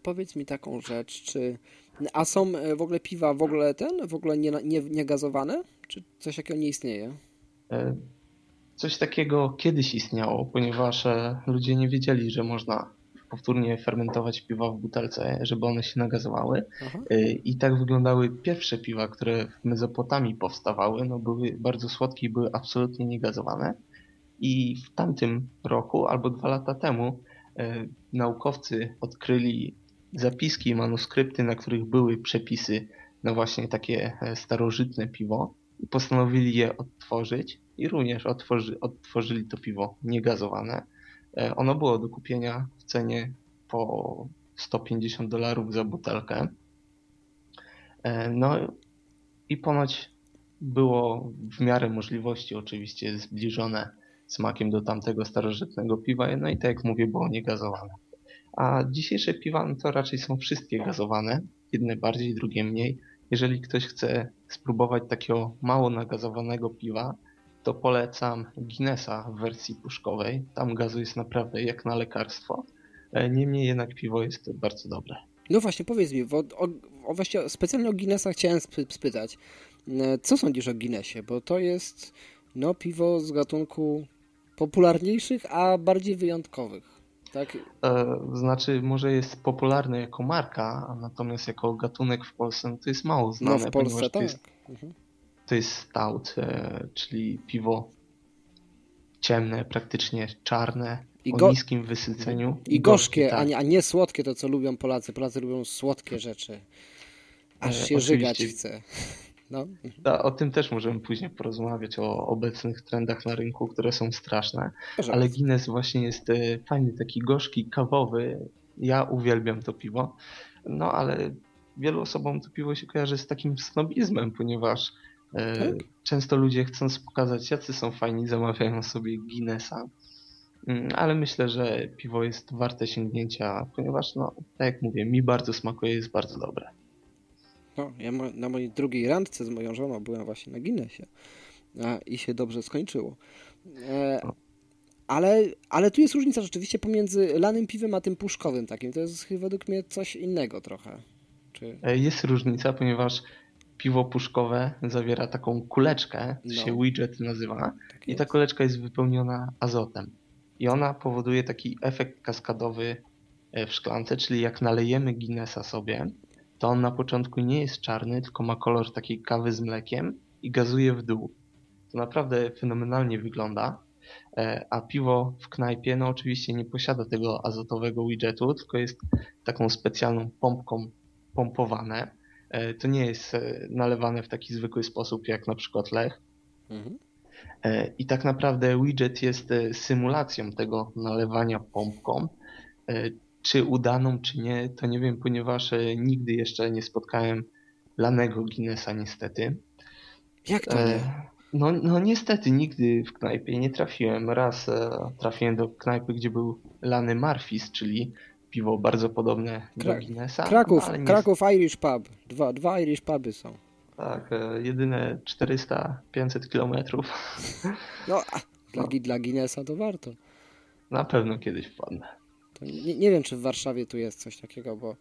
powiedz mi taką rzecz, czy a są w ogóle piwa w ogóle ten, w ogóle nie, nie, nie gazowane? Czy coś takiego nie istnieje? Coś takiego kiedyś istniało, ponieważ e, ludzie nie wiedzieli, że można powtórnie fermentować piwa w butelce, żeby one się nagazowały. Aha. E, I tak wyglądały pierwsze piwa, które w Mezopotamii powstawały. No, były bardzo słodkie i były absolutnie niegazowane. I w tamtym roku, albo dwa lata temu, e, naukowcy odkryli zapiski, manuskrypty, na których były przepisy na właśnie takie starożytne piwo i postanowili je odtworzyć i również otworzy, odtworzyli to piwo niegazowane. E, ono było do kupienia w cenie po 150 dolarów za butelkę. E, no i ponoć było w miarę możliwości oczywiście zbliżone smakiem do tamtego starożytnego piwa, no i tak jak mówię, było niegazowane. A dzisiejsze piwa no to raczej są wszystkie gazowane, jedne bardziej, drugie mniej. Jeżeli ktoś chce spróbować takiego mało nagazowanego piwa, to polecam Guinnessa w wersji puszkowej. Tam gazu jest naprawdę jak na lekarstwo. E, niemniej jednak piwo jest bardzo dobre. No właśnie, powiedz mi, o, o, o właśnie specjalnie o Guinnessa chciałem spytać. E, co sądzisz o Guinnessie? Bo to jest no, piwo z gatunku popularniejszych, a bardziej wyjątkowych. Tak? E, znaczy, może jest popularny jako marka, natomiast jako gatunek w Polsce no to jest mało znane. No w Polsce tak. Jest, mhm to jest stout, e, czyli piwo ciemne, praktycznie czarne, I o niskim wysyceniu. I, gorzkie, tak. a, nie, a nie słodkie, to co lubią Polacy. Polacy lubią słodkie rzeczy. Aż e, się żygać chce. No. Da, o tym też możemy później porozmawiać, o obecnych trendach na rynku, które są straszne. Ale Guinness właśnie jest e, fajny, taki gorzki, kawowy. Ja uwielbiam to piwo. No ale wielu osobom to piwo się kojarzy z takim snobizmem, ponieważ E, tak? Często ludzie chcąc pokazać, jacy są fajni, zamawiają sobie Guinnessa. Mm, ale myślę, że piwo jest warte sięgnięcia, ponieważ, no, tak jak mówię, mi bardzo smakuje, jest bardzo dobre. No, ja na mojej drugiej randce z moją żoną byłem właśnie na Guinnessie a, i się dobrze skończyło. E, ale, ale tu jest różnica rzeczywiście pomiędzy lanym piwem a tym puszkowym takim. To jest według mnie coś innego trochę. Czy... E, jest różnica, ponieważ piwo puszkowe zawiera taką kuleczkę, to no. się widget nazywa, tak i ta kuleczka jest wypełniona azotem. I ona powoduje taki efekt kaskadowy e, w szklance, czyli jak nalejemy Guinnessa sobie, to on na początku nie jest czarny, tylko ma kolor takiej kawy z mlekiem i gazuje w dół. To naprawdę fenomenalnie wygląda. E, a piwo w knajpie, no oczywiście nie posiada tego azotowego widgetu, tylko jest taką specjalną pompką pompowane E, to nie jest e, nalewane w taki zwykły sposób jak na przykład lech. Mhm. I tak naprawdę widget jest symulacją tego nalewania pompką. Czy udaną, czy nie, to nie wiem, ponieważ nigdy jeszcze nie spotkałem lanego Guinnessa niestety. Jak to nie? No, no niestety nigdy w knajpie nie trafiłem. Raz trafiłem do knajpy, gdzie był lany Marfis, czyli piwo bardzo podobne do Guinnessa. Kraków, no, Kraków Irish Pub. Dwa, dwa Irish Puby są. Tak, e, jedyne 400-500 kilometrów. No, dla, no. dla Guinnessa to warto. Na pewno kiedyś wpadnę. Nie, nie, wiem, czy w Warszawie tu jest coś takiego, bo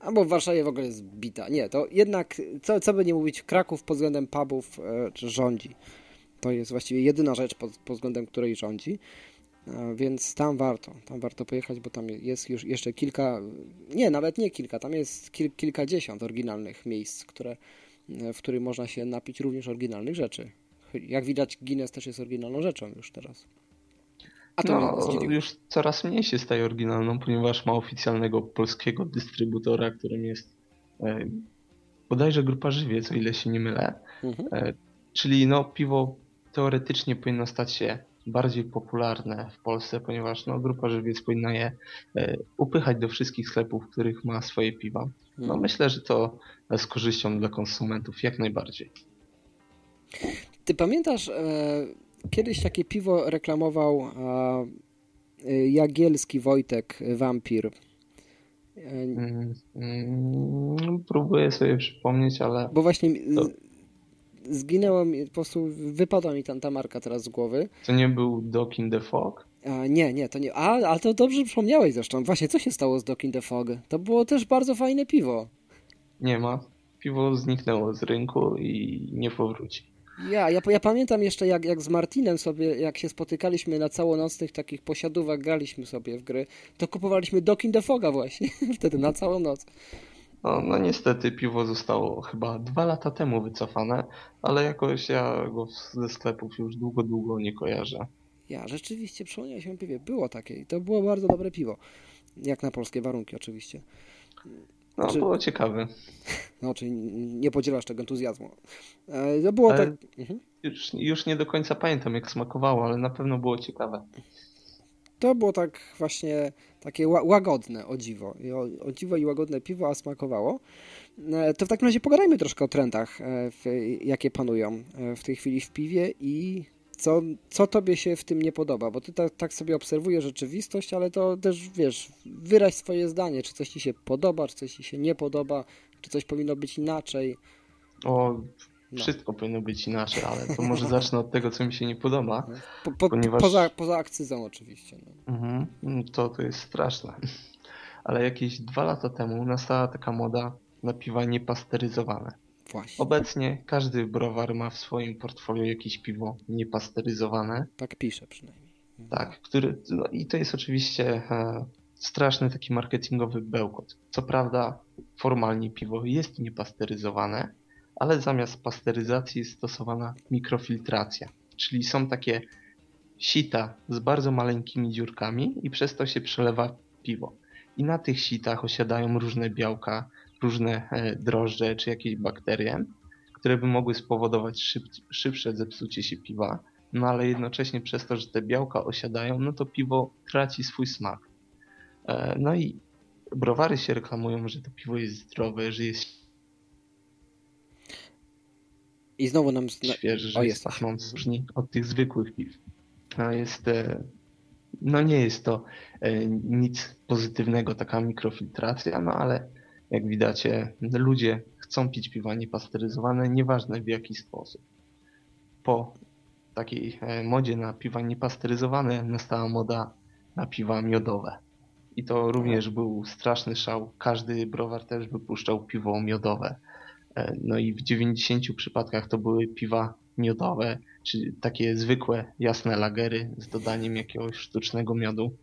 albo w Warszawie w ogóle jest bita. Nie, to jednak, co, co by nie mówić, Kraków pod względem pubów e, rządzi. To jest właściwie jedyna rzecz pod, pod względem której rządzi. Więc tam warto, tam warto pojechać, bo tam jest już jeszcze kilka, nie, nawet nie kilka, tam jest kil, kilkadziesiąt oryginalnych miejsc, które, w których można się napić również oryginalnych rzeczy. Jak widać, Guinness też jest oryginalną rzeczą już teraz. A to no, już coraz mniej się staje oryginalną, ponieważ ma oficjalnego polskiego dystrybutora, którym jest e, bodajże Grupa Żywiec, o ile się nie mylę. Mhm. E, czyli no, piwo teoretycznie powinno stać się bardziej popularne w Polsce, ponieważ no, grupa żywiec powinna je e, upychać do wszystkich sklepów, w których ma swoje piwa. No hmm. myślę, że to z korzyścią dla konsumentów jak najbardziej. Ty pamiętasz, e, kiedyś takie piwo reklamował Jagielski Wojtek Wampir. Mm, mm, próbuję sobie przypomnieć, ale. Bo właśnie to... zginęło mi, po prostu wypadła mi tam ta marka teraz z głowy. To nie był Dog in the Fog? A, nie, nie, to nie. A, ale to dobrze przypomniałeś zresztą. Właśnie, co się stało z Dog in the Fog? To było też bardzo fajne piwo. Nie ma. Piwo zniknęło z rynku i nie powróci. Ja, ja, ja pamiętam jeszcze jak, jak z Martinem sobie, jak się spotykaliśmy na całonocnych takich posiadówach, graliśmy sobie w gry, to kupowaliśmy Dog in the Foga właśnie, wtedy na całą noc. No, no niestety piwo zostało chyba dwa lata temu wycofane, ale jakoś ja go ze sklepów już długo, długo nie kojarzę. Ja, rzeczywiście przypomniałeś mi piwie, było takie i to było bardzo dobre piwo. Jak na polskie warunki oczywiście. No, znaczy, było ciekawe. No, czyli nie podzielasz tego entuzjazmu. To było ale tak... Mhm. Już, już nie do końca pamiętam, jak smakowało, ale na pewno było ciekawe. To było tak właśnie takie łagodne, o dziwo. O, o dziwo i łagodne piwo, a smakowało. E, to w takim razie pogadajmy troszkę o trendach, e, jakie panują w tej chwili w piwie i co, co tobie się w tym nie podoba? Bo ty tak, tak sobie obserwujesz rzeczywistość, ale to też, wiesz, wyraź swoje zdanie, czy coś ci się podoba, czy coś ci się nie podoba, czy coś powinno być inaczej. O, no. wszystko powinno być inaczej, ale to może zacznę od tego, co mi się nie podoba. Po, po, ponieważ... poza, poza akcyzą oczywiście. No. Mhm, to, to jest straszne. Ale jakieś dwa lata temu nastała taka moda na piwa niepasteryzowane. Właśnie. Obecnie każdy browar ma w swoim portfolio jakieś piwo niepasteryzowane. Tak pisze przynajmniej. Tak, który, no i to jest oczywiście e, straszny taki marketingowy bełkot. Co prawda formalnie piwo jest niepasteryzowane, ale zamiast pasteryzacji jest stosowana mikrofiltracja. Czyli są takie sita z bardzo maleńkimi dziurkami i przez to się przelewa piwo. I na tych sitach osiadają różne białka, różne e, drożdże czy jakieś bakterie, które by mogły spowodować szyb, szybsze zepsucie się piwa, no ale jednocześnie przez to, że te białka osiadają, no to piwo traci swój smak. E, no i browary się reklamują, że to piwo jest zdrowe, że jest i znowu nam... Świeży, że o, jest pachnący, różni od tych zwykłych piw. No, jest, e, no nie jest to nic pozytywnego, taka mikrofiltracja, no ale jak widacie, ludzie chcą pić piwa niepasteryzowane, nieważne w jaki sposób. Po takiej e, modzie na piwa niepasteryzowane nastała moda na piwa miodowe. I to również był straszny szał. Każdy browar też wypuszczał piwo miodowe. E, no i w 90 przypadkach to były piwa miodowe, czy takie zwykłe, jasne lagery z dodaniem jakiegoś sztucznego miodu.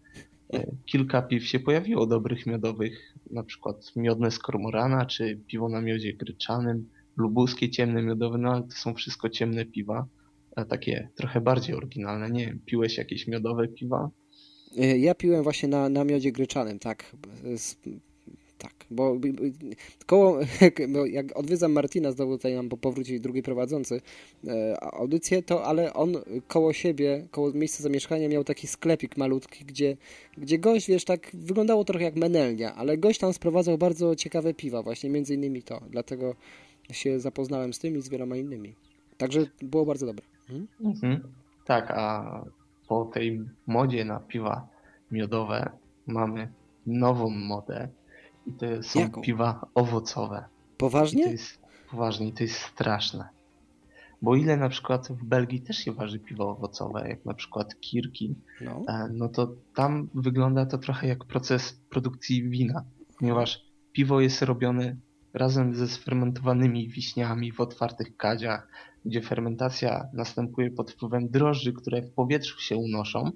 E, kilka piw się pojawiło dobrych miodowych, na przykład miodne z kormorana, czy piwo na miodzie gryczanym, lubuskie ciemne miodowe, no ale to są wszystko ciemne piwa, takie trochę bardziej oryginalne. Nie wiem, piłeś jakieś miodowe piwa? E, ja piłem właśnie na, na miodzie gryczanym, tak. Tak, bo koło, bo jak odwiedzam Martina, znowu tutaj nam powrócić drugi prowadzący e, audycję, to ale on koło siebie, koło miejsca zamieszkania miał taki sklepik malutki, gdzie, gdzie gość, wiesz, tak wyglądało trochę jak menelnia, ale gość tam sprowadzał bardzo ciekawe piwa, właśnie między innymi to, dlatego się zapoznałem z tym i z wieloma innymi. Także było bardzo dobre. Hmm? Mhm. Tak, a po tej modzie na piwa miodowe mamy nową modę, i to są Jaką? piwa owocowe. Poważnie? I to jest, poważnie, to jest straszne. Bo ile na przykład w Belgii też się waży piwo owocowe, jak na przykład kirki, no, e, no to tam wygląda to trochę jak proces produkcji wina, ponieważ piwo jest robione razem ze sfermentowanymi wiśniami w otwartych kadziach, gdzie fermentacja następuje pod wpływem drożdży, które w powietrzu się unoszą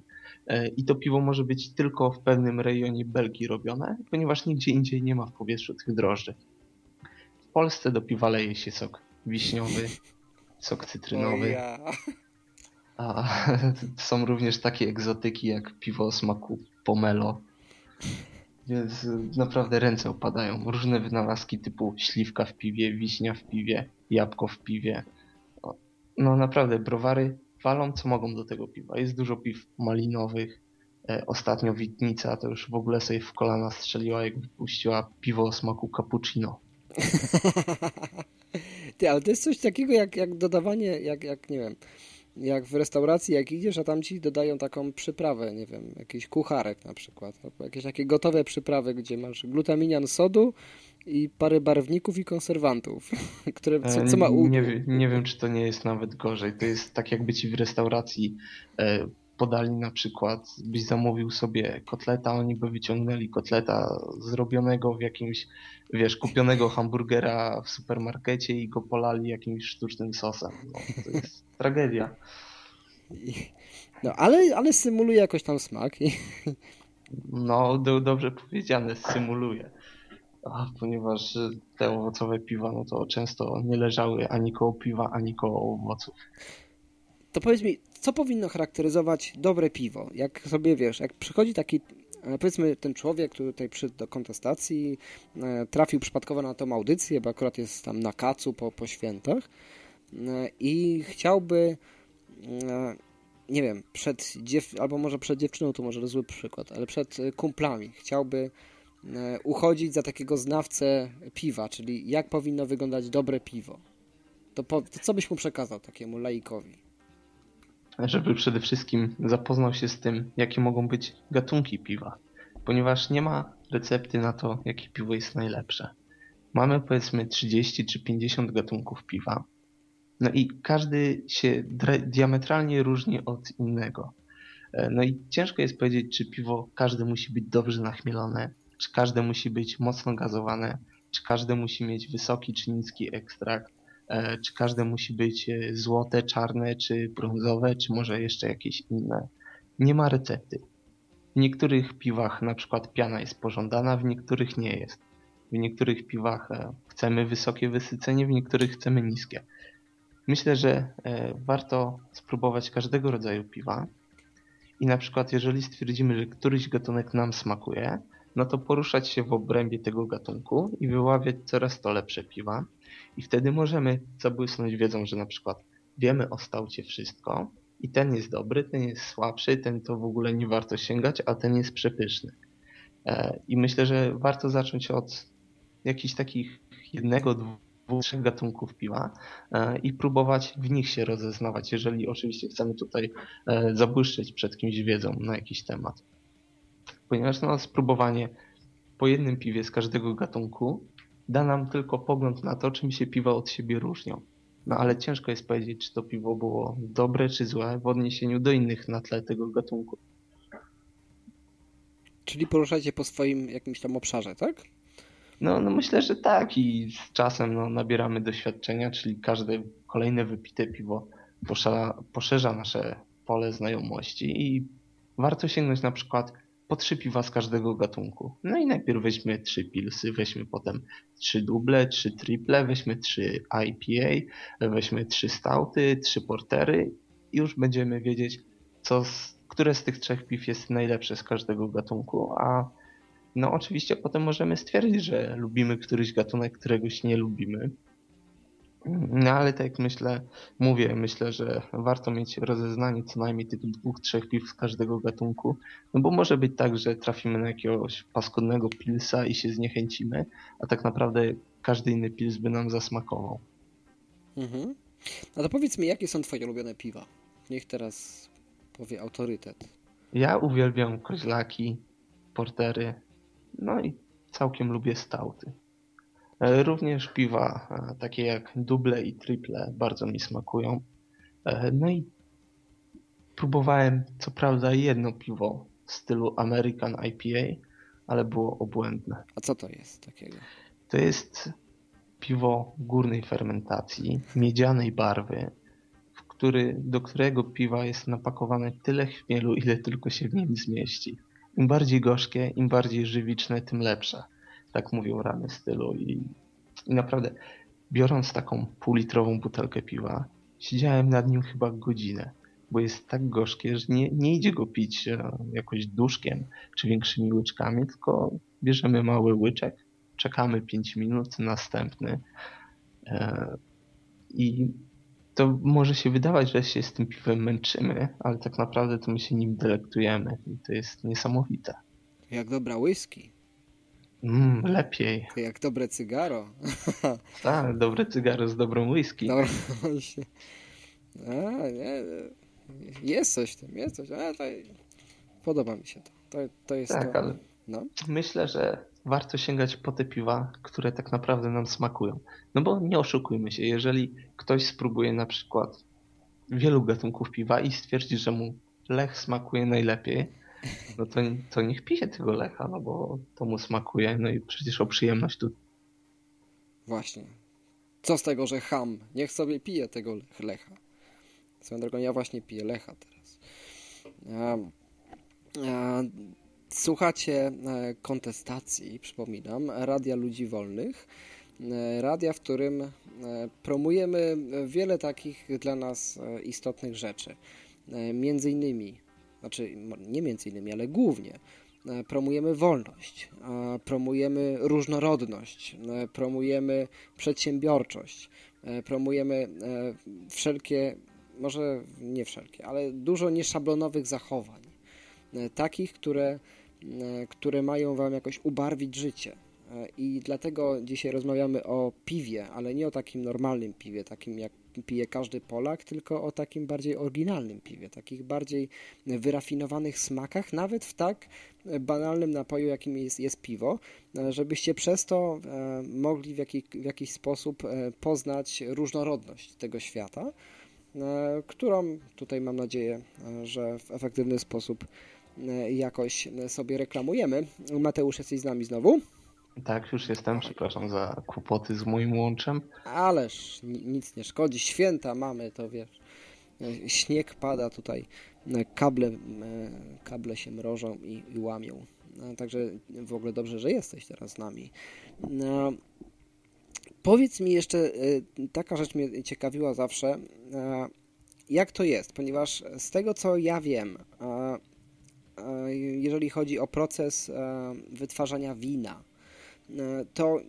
i to piwo może być tylko w pewnym rejonie Belgii robione, ponieważ nigdzie indziej nie ma w powietrzu tych drożdży. W Polsce do piwa leje się sok wiśniowy, sok cytrynowy. A są również takie egzotyki jak piwo o smaku pomelo. Więc naprawdę ręce opadają. Różne wynalazki typu śliwka w piwie, wiśnia w piwie, jabłko w piwie, no naprawdę, browary walą co mogą do tego piwa. Jest dużo piw malinowych. E, ostatnio Witnica to już w ogóle sobie w kolana strzeliła, jak wypuściła piwo o smaku cappuccino. Ty, ale to jest coś takiego jak, jak dodawanie, jak, jak nie wiem, jak w restauracji, jak idziesz, a tam ci dodają taką przyprawę, nie wiem, jakiś kucharek na przykład, albo jakieś takie gotowe przyprawy, gdzie masz glutaminian sodu i parę barwników i konserwantów, które co, co ma... U... Nie, nie wiem, czy to nie jest nawet gorzej. To jest tak jakby ci w restauracji e, podali na przykład, byś zamówił sobie kotleta, oni by wyciągnęli kotleta zrobionego w jakimś, wiesz, kupionego hamburgera w supermarkecie i go polali jakimś sztucznym sosem. No, to jest tragedia. No, ale, ale symuluje jakoś tam smak. No, do, dobrze powiedziane, symuluje. A, ponieważ te owocowe piwa, no to często nie leżały ani koło piwa, ani koło owoców to powiedz mi, co powinno charakteryzować dobre piwo? Jak sobie wiesz, jak przychodzi taki, e, powiedzmy, ten człowiek, który tutaj przyszedł do kontestacji, e, trafił przypadkowo na tą audycję, bo akurat jest tam na kacu po, po świętach e, i chciałby, nie wiem, przed dziew albo może przed dziewczyną, to może zły przykład, ale przed kumplami chciałby uchodzić za takiego znawcę piwa, czyli jak powinno wyglądać dobre piwo. To, po, to co byś mu przekazał takiemu laikowi? żeby przede wszystkim zapoznał się z tym, jakie mogą być gatunki piwa, ponieważ nie ma recepty na to, jakie piwo jest najlepsze. Mamy powiedzmy 30 czy 50 gatunków piwa, no i każdy się diametralnie różni od innego. E, no i ciężko jest powiedzieć, czy piwo każde musi być dobrze nachmielone, czy każde musi być mocno gazowane, czy każde musi mieć wysoki czy niski ekstrakt, E, czy każde musi być e, złote, czarne, czy brązowe, czy może jeszcze jakieś inne. Nie ma recepty. W niektórych piwach na przykład piana jest pożądana, w niektórych nie jest. W niektórych piwach e, chcemy wysokie wysycenie, w niektórych chcemy niskie. Myślę, że warto spróbować każdego rodzaju piwa i na przykład jeżeli stwierdzimy, że któryś gatunek nam smakuje, no to poruszać się w obrębie tego gatunku i wyławiać coraz to lepsze piwa. I wtedy możemy zabłysnąć wiedzą, że na przykład wiemy o stałcie wszystko i ten jest dobry, ten jest słabszy, ten to w ogóle nie warto sięgać, a ten jest przepyszny. E, I myślę, że warto zacząć od jakichś takich jednego, dwóch, trzech gatunków piwa e, i próbować w nich się rozeznawać, jeżeli oczywiście chcemy tutaj e, zabłyszczeć przed kimś wiedzą na jakiś temat ponieważ no, spróbowanie po jednym piwie z każdego gatunku da nam tylko pogląd na to, czym się piwa od siebie różnią. No ale ciężko jest powiedzieć, czy to piwo było dobre czy złe w odniesieniu do innych na tle tego gatunku. Czyli poruszacie po swoim jakimś tam obszarze, tak? No, no myślę, że tak i z czasem no, nabieramy doświadczenia, czyli każde kolejne wypite piwo poszerza, poszerza nasze pole znajomości i warto sięgnąć na przykład po trzy piwa z każdego gatunku. No i najpierw weźmy trzy pilsy, weźmy potem trzy duble, trzy triple, weźmy trzy IPA, weźmy trzy stouty, trzy portery i już będziemy wiedzieć, co z, które z tych trzech piw jest najlepsze z każdego gatunku, a no oczywiście potem możemy stwierdzić, że lubimy któryś gatunek, któregoś nie lubimy. No ale tak jak myślę, mówię, myślę, że warto mieć rozeznanie co najmniej tych dwóch, trzech piw z każdego gatunku, no bo może być tak, że trafimy na jakiegoś paskudnego pilsa i się zniechęcimy, a tak naprawdę każdy inny pils by nam zasmakował. Mhm. No to powiedz mi, jakie są twoje ulubione piwa? Niech teraz powie autorytet. Ja uwielbiam koźlaki, portery, no i całkiem lubię stauty. E, również piwa e, takie jak duble i triple bardzo mi smakują. E, no i próbowałem co prawda jedno piwo w stylu American IPA, ale było obłędne. A co to jest takiego? To jest piwo górnej fermentacji, miedzianej barwy, który, do którego piwa jest napakowane tyle chmielu, ile tylko się w nim zmieści. Im bardziej gorzkie, im bardziej żywiczne, tym lepsze tak mówią ramy stylu i, i naprawdę biorąc taką półlitrową butelkę piwa, siedziałem nad nim chyba godzinę, bo jest tak gorzkie, że nie, nie idzie go pić e, jakoś duszkiem czy większymi łyczkami, tylko bierzemy mały łyczek, czekamy 5 minut, następny e, i to może się wydawać, że się z tym piwem męczymy, ale tak naprawdę to my się nim delektujemy i to jest niesamowite. Jak dobra whisky. Mm, lepiej. Jak dobre cygaro. Tak, dobre cygaro z dobrą whisky. Dobra, A, nie. jest coś w tym, jest coś, ale to podoba mi się to. To, to jest tak, to. ale no. myślę, że warto sięgać po te piwa, które tak naprawdę nam smakują. No bo nie oszukujmy się, jeżeli ktoś spróbuje na przykład wielu gatunków piwa i stwierdzi, że mu lech smakuje najlepiej, no to, to niech pije tego lecha, no bo to mu smakuje, no i przecież o przyjemność tu. Właśnie. Co z tego, że ham? Niech sobie pije tego lecha. Swoją drogą, ja właśnie piję lecha teraz. Słuchacie e, kontestacji, przypominam, Radia Ludzi Wolnych. E, radia, w którym e, promujemy wiele takich dla nas istotnych rzeczy. Między innymi znaczy nie między innymi, ale głównie e, promujemy wolność, e, promujemy różnorodność, e, promujemy przedsiębiorczość, promujemy wszelkie, może nie wszelkie, ale dużo nieszablonowych zachowań, takich, które, które mają Wam jakoś ubarwić życie. I dlatego dzisiaj rozmawiamy o piwie, ale nie o takim normalnym piwie, takim jak pije każdy Polak, tylko o takim bardziej oryginalnym piwie, takich bardziej wyrafinowanych smakach, nawet w tak banalnym napoju, jakim jest, jest piwo, żebyście przez to e, mogli w, jaki, w jakiś sposób e, poznać różnorodność tego świata, e, którą tutaj mam nadzieję, że w efektywny sposób jakoś sobie reklamujemy. Mateusz, jesteś z nami znowu? Tak, już jestem. Przepraszam za kłopoty z moim łączem. Ależ nic nie szkodzi. Święta mamy, to wiesz. Śnieg pada tutaj, kable, kable się mrożą i, i łamią. No, także w ogóle dobrze, że jesteś teraz z nami. No, powiedz mi jeszcze, y, taka rzecz mnie ciekawiła zawsze, jak to jest, ponieważ z tego co ja wiem, jeżeli chodzi o proces wytwarzania wina, E, to,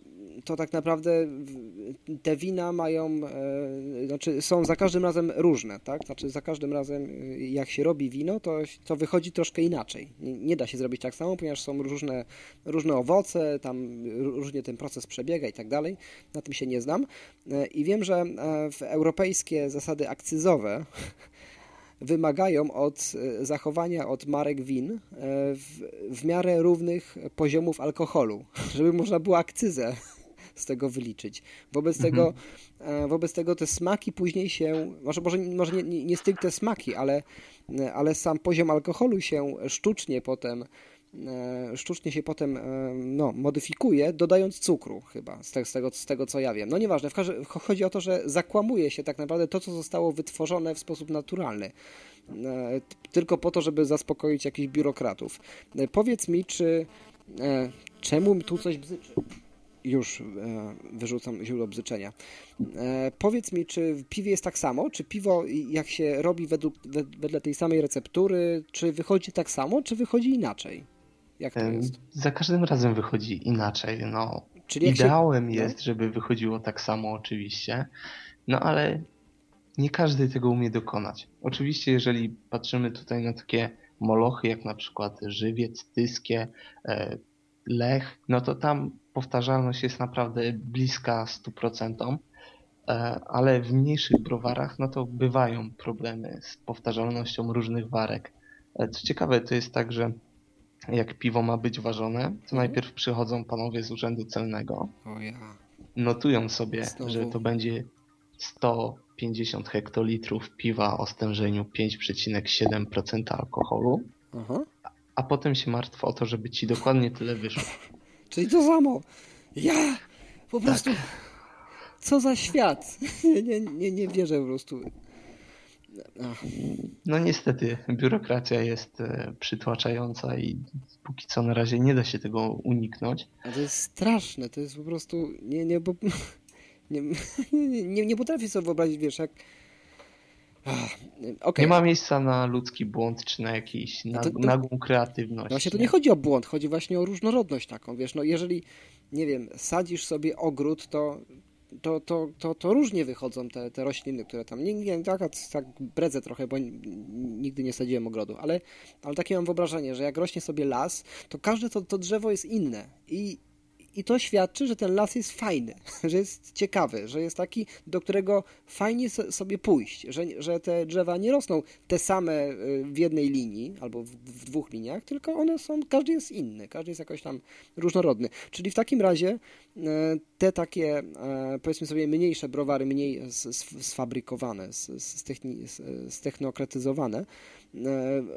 to tak naprawdę te wina mają, e, znaczy są za każdym razem różne, tak? Znaczy za każdym razem e, jak się robi wino, to, to wychodzi troszkę inaczej. Nie, nie da się zrobić tak samo, ponieważ są różne, różne owoce, tam różnie ten proces przebiega i tak dalej. Na tym się nie znam. I wiem, że w europejskie zasady akcyzowe wymagają od e, zachowania od marek win e, w, w miarę równych poziomów alkoholu, żeby można było akcyzę z tego wyliczyć. Wobec mhm. tego, e, wobec tego te smaki później się, może, może, może nie, nie, nie stricte smaki, ale, ale sam poziom alkoholu się sztucznie potem sztucznie się potem e, no, modyfikuje, dodając cukru chyba, z tego, z, tego, co ja wiem. No nieważne, w chodzi o to, że zakłamuje się tak naprawdę to, co zostało wytworzone w sposób naturalny. E, tylko po to, żeby zaspokoić jakichś biurokratów. Powiedz mi, czy czemu tu coś bzyczy? Już wyrzucam źródło bzyczenia. Powiedz mi, czy w piwie jest tak samo? Czy piwo, jak się robi według, wedle tej samej receptury, czy wychodzi tak samo, czy wychodzi inaczej? Jak to jest? Za każdym razem wychodzi inaczej. No, Czyli ideałem się... No. jest, żeby wychodziło tak samo oczywiście, no ale nie każdy tego umie dokonać. Oczywiście, jeżeli patrzymy tutaj na takie molochy, jak na przykład żywiec, tyskie, e, lech, no to tam powtarzalność jest naprawdę bliska 100%, e, ale w mniejszych browarach, no to bywają problemy z powtarzalnością różnych warek. E, co ciekawe, to jest tak, że jak piwo ma być ważone, to mhm. najpierw przychodzą panowie z urzędu celnego. Notują sobie, że to będzie 150 hektolitrów piwa o stężeniu 5,7% alkoholu. A potem się martw o to, żeby ci dokładnie tyle wyszło. Czyli to samo. Ja po tak. prostu. Tak. Co za świat. Nie, nie, nie, nie wierzę po prostu. No niestety, biurokracja jest e, przytłaczająca i póki co na razie nie da się tego uniknąć. A to jest straszne, to jest po prostu nie, nie, bo, nie, nie, nie potrafię sobie wyobrazić, wiesz, jak Okay. Nie ma miejsca na ludzki błąd, czy na jakiś na, to, to, nagłą kreatywność. No właśnie to nie chodzi o błąd, chodzi właśnie o różnorodność taką, wiesz, no jeżeli, nie wiem, sadzisz sobie ogród, to to, to, to, to różnie wychodzą te, te rośliny, które tam. Nie, nie tak, tak bredzę trochę, bo nigdy nie sadziłem ogrodu, ale, ale takie mam wyobrażenie, że jak rośnie sobie las, to każde to, to drzewo jest inne i, i to świadczy, że ten las jest fajny, że jest ciekawy, że jest taki, do którego fajnie sobie pójść, że, że te drzewa nie rosną te same y, w jednej linii albo w, w dwóch liniach, tylko one są, każdy jest inny, każdy jest jakoś tam różnorodny. Czyli w takim razie y, te takie, y, powiedzmy sobie, mniejsze browary, mniej sfabrykowane, stechnokratyzowane,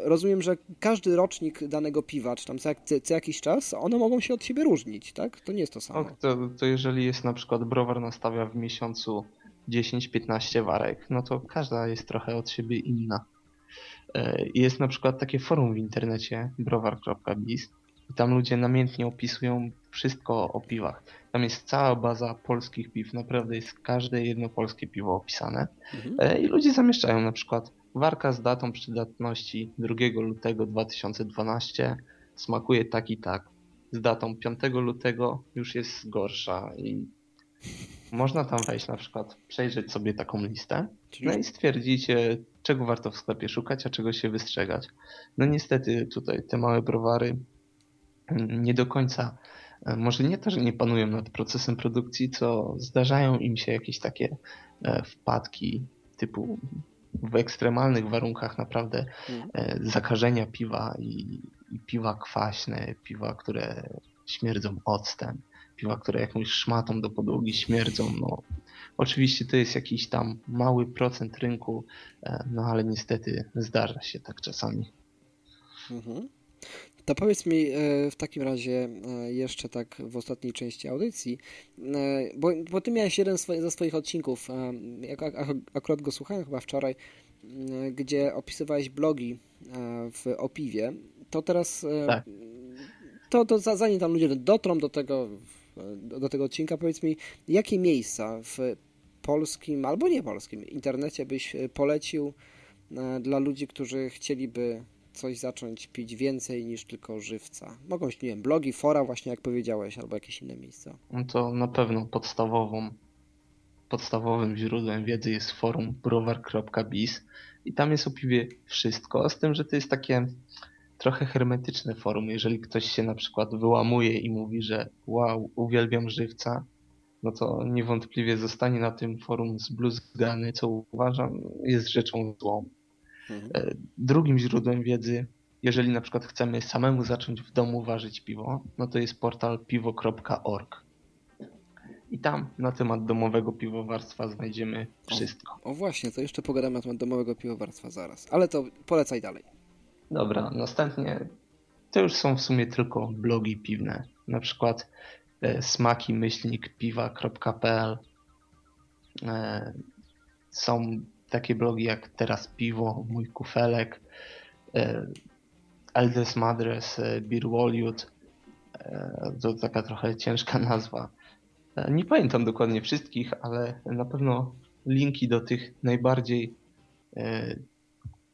rozumiem, że każdy rocznik danego piwa, czy tam co, co, jakiś czas, one mogą się od siebie różnić, tak? To nie jest to samo. To, to jeżeli jest na przykład browar nastawia w miesiącu 10-15 warek, no to każda jest trochę od siebie inna. E, jest na przykład takie forum w internecie browar.biz i tam ludzie namiętnie opisują wszystko o piwach. Tam jest cała baza polskich piw, naprawdę jest każde jedno polskie piwo opisane mhm. E, i ludzie zamieszczają na przykład warka z datą przydatności 2 lutego 2012 smakuje tak i tak. Z datą 5 lutego już jest gorsza i można tam wejść na przykład, przejrzeć sobie taką listę no i stwierdzić, czego warto w sklepie szukać, a czego się wystrzegać. No niestety tutaj te małe browary mm, nie do końca, e, może nie to, że nie panują nad procesem produkcji, co zdarzają im się jakieś takie e, wpadki typu w ekstremalnych warunkach naprawdę mm. e, zakażenia piwa i, i piwa kwaśne, piwa, które śmierdzą octem piwa, które jakąś szmatą do podłogi śmierdzą. No, oczywiście to jest jakiś tam mały procent rynku, e, no ale niestety zdarza się tak czasami. Mhm. To powiedz mi e, w takim razie e, jeszcze tak w ostatniej części audycji, bo, bo ty miałeś jeden ze swoich odcinków, jak akurat go słuchałem chyba wczoraj, gdzie opisywałeś blogi w Opiwie, to teraz tak. to, to zanim tam ludzie dotrą do tego do tego odcinka, powiedz mi, jakie miejsca w polskim albo nie polskim internecie byś e, polecił e, dla ludzi, którzy chcieliby coś zacząć pić więcej niż tylko żywca? Mogą być, nie wiem, blogi, fora właśnie jak powiedziałeś, albo jakieś inne miejsca. No to na pewno podstawową podstawowym źródłem wiedzy jest forum browar.biz i tam jest o piwie wszystko, z tym, że to jest takie trochę hermetyczne forum. Jeżeli ktoś się na przykład wyłamuje i mówi, że wow, uwielbiam żywca, no to niewątpliwie zostanie na tym forum zbluzgany, co uważam jest rzeczą złą. Mhm. E, drugim źródłem wiedzy, jeżeli na przykład chcemy samemu zacząć w domu ważyć piwo, no to jest portal piwo.org. I tam na temat domowego piwowarstwa znajdziemy wszystko. O, o właśnie, to jeszcze pogadamy na temat domowego piwowarstwa zaraz. Ale to polecaj dalej. Dobra, następnie to już są w sumie tylko blogi piwne. Na przykład e, smaki myślnik piwa.pl e, Są takie blogi jak Teraz Piwo, Mój Kufelek, e, Eldest Madres, Beer Woliut. E, to taka trochę ciężka nazwa. E, nie pamiętam dokładnie wszystkich, ale na pewno linki do tych najbardziej e,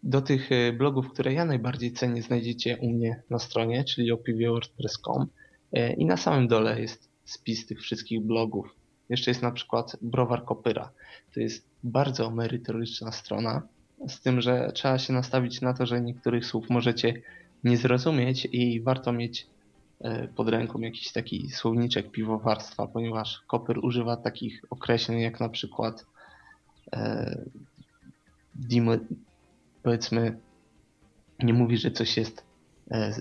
do tych e, blogów, które ja najbardziej cenię, znajdziecie u mnie na stronie, czyli opwordpress.com e, i na samym dole jest spis tych wszystkich blogów. Jeszcze jest na przykład Browar Kopyra. To jest bardzo merytoryczna strona, z tym, że trzeba się nastawić na to, że niektórych słów możecie nie zrozumieć i warto mieć e, pod ręką jakiś taki słowniczek piwowarstwa, ponieważ Kopyr używa takich określeń jak na przykład powiedzmy nie mówi, że coś jest, e,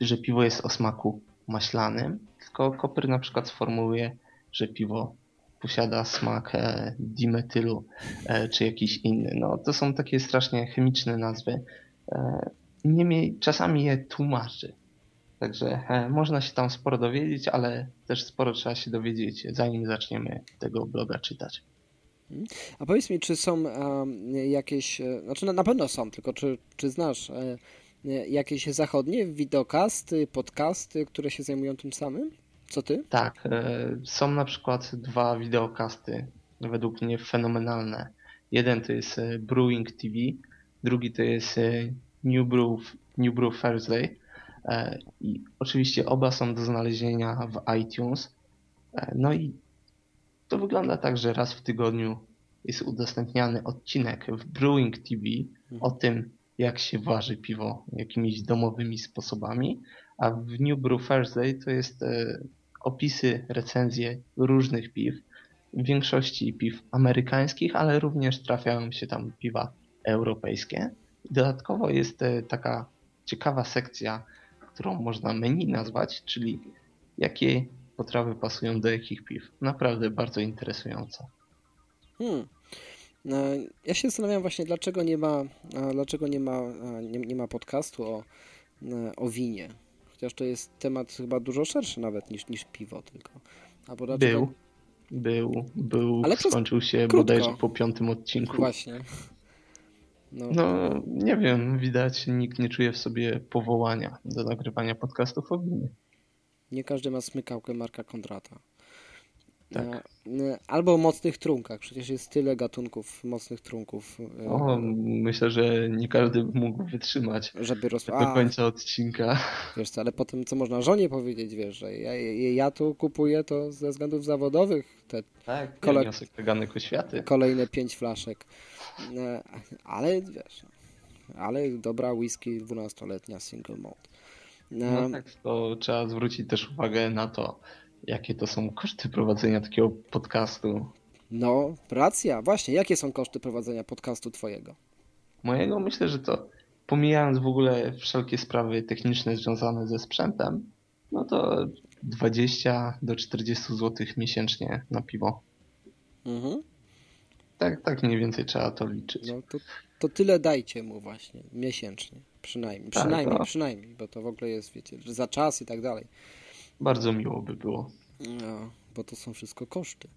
że piwo jest o smaku maślanym, tylko Koper na przykład sformułuje, że piwo posiada smak e, dimetylu e, czy jakiś inny. No, to są takie strasznie chemiczne nazwy. Niemniej czasami je tłumaczy. Także można się tam sporo dowiedzieć, ale też sporo trzeba się dowiedzieć, zanim zaczniemy tego bloga czytać. A powiedz mi, czy są jakieś, e, znaczy na, pewno są, tylko czy, czy znasz e, e, jakieś zachodnie wideokasty, podcasty, które się zajmują tym samym? Co ty? Tak, są na przykład dwa wideokasty, według mnie fenomenalne. Jeden to jest Brewing TV, drugi to jest New Brew, New Brew Thursday. I oczywiście oba są do znalezienia w iTunes. No i to wygląda tak, że raz w tygodniu jest udostępniany odcinek w Brewing TV o tym, jak się waży piwo jakimiś domowymi sposobami, a w New Brew Thursday to jest e, opisy, recenzje różnych piw, w większości piw amerykańskich, ale również trafiają się tam piwa europejskie. Dodatkowo jest e, taka ciekawa sekcja, którą można menu nazwać, czyli jakie potrawy pasują do jakich piw. Naprawdę bardzo interesująca. Hmm. E, ja się zastanawiam właśnie, dlaczego nie ma, dlaczego nie ma, nie, nie ma podcastu o, o winie. Chociaż to jest temat chyba dużo szerszy nawet niż, niż piwo tylko. Albo. Był. Był, był, Ale skończył się krótko. bodajże po piątym odcinku. Właśnie. No. no, nie wiem, widać, nikt nie czuje w sobie powołania do nagrywania podcastów o winie. Nie każdy ma smykałkę Marka Kondrata. Tak. E, albo o mocnych trunkach. Przecież jest tyle gatunków mocnych trunków. E, o, myślę, że nie każdy mógł wytrzymać żeby roz... do końca odcinka. Wiesz co, ale potem co można żonie powiedzieć, wiesz, że ja, ja tu kupuję to ze względów zawodowych. Te tak, kole... wniosek oświaty. Kolejne pięć flaszek. E, ale wiesz, ale dobra whisky 12-letnia single malt. No tak, to trzeba zwrócić też uwagę na to, jakie to są koszty prowadzenia takiego podcastu. No, racja. Właśnie, jakie są koszty prowadzenia podcastu twojego? Mojego myślę, że to pomijając w ogóle wszelkie sprawy techniczne związane ze sprzętem, no to 20 do 40 zł miesięcznie na piwo. Mhm. Tak, tak mniej więcej trzeba to liczyć. No to, to tyle dajcie mu właśnie miesięcznie. Przynajmniej, tak, przynajmniej, tak, przynajmniej, bo to w ogóle jest, wiecie, za czas i tak dalej. Bardzo miło by było. No, bo to są wszystko koszty.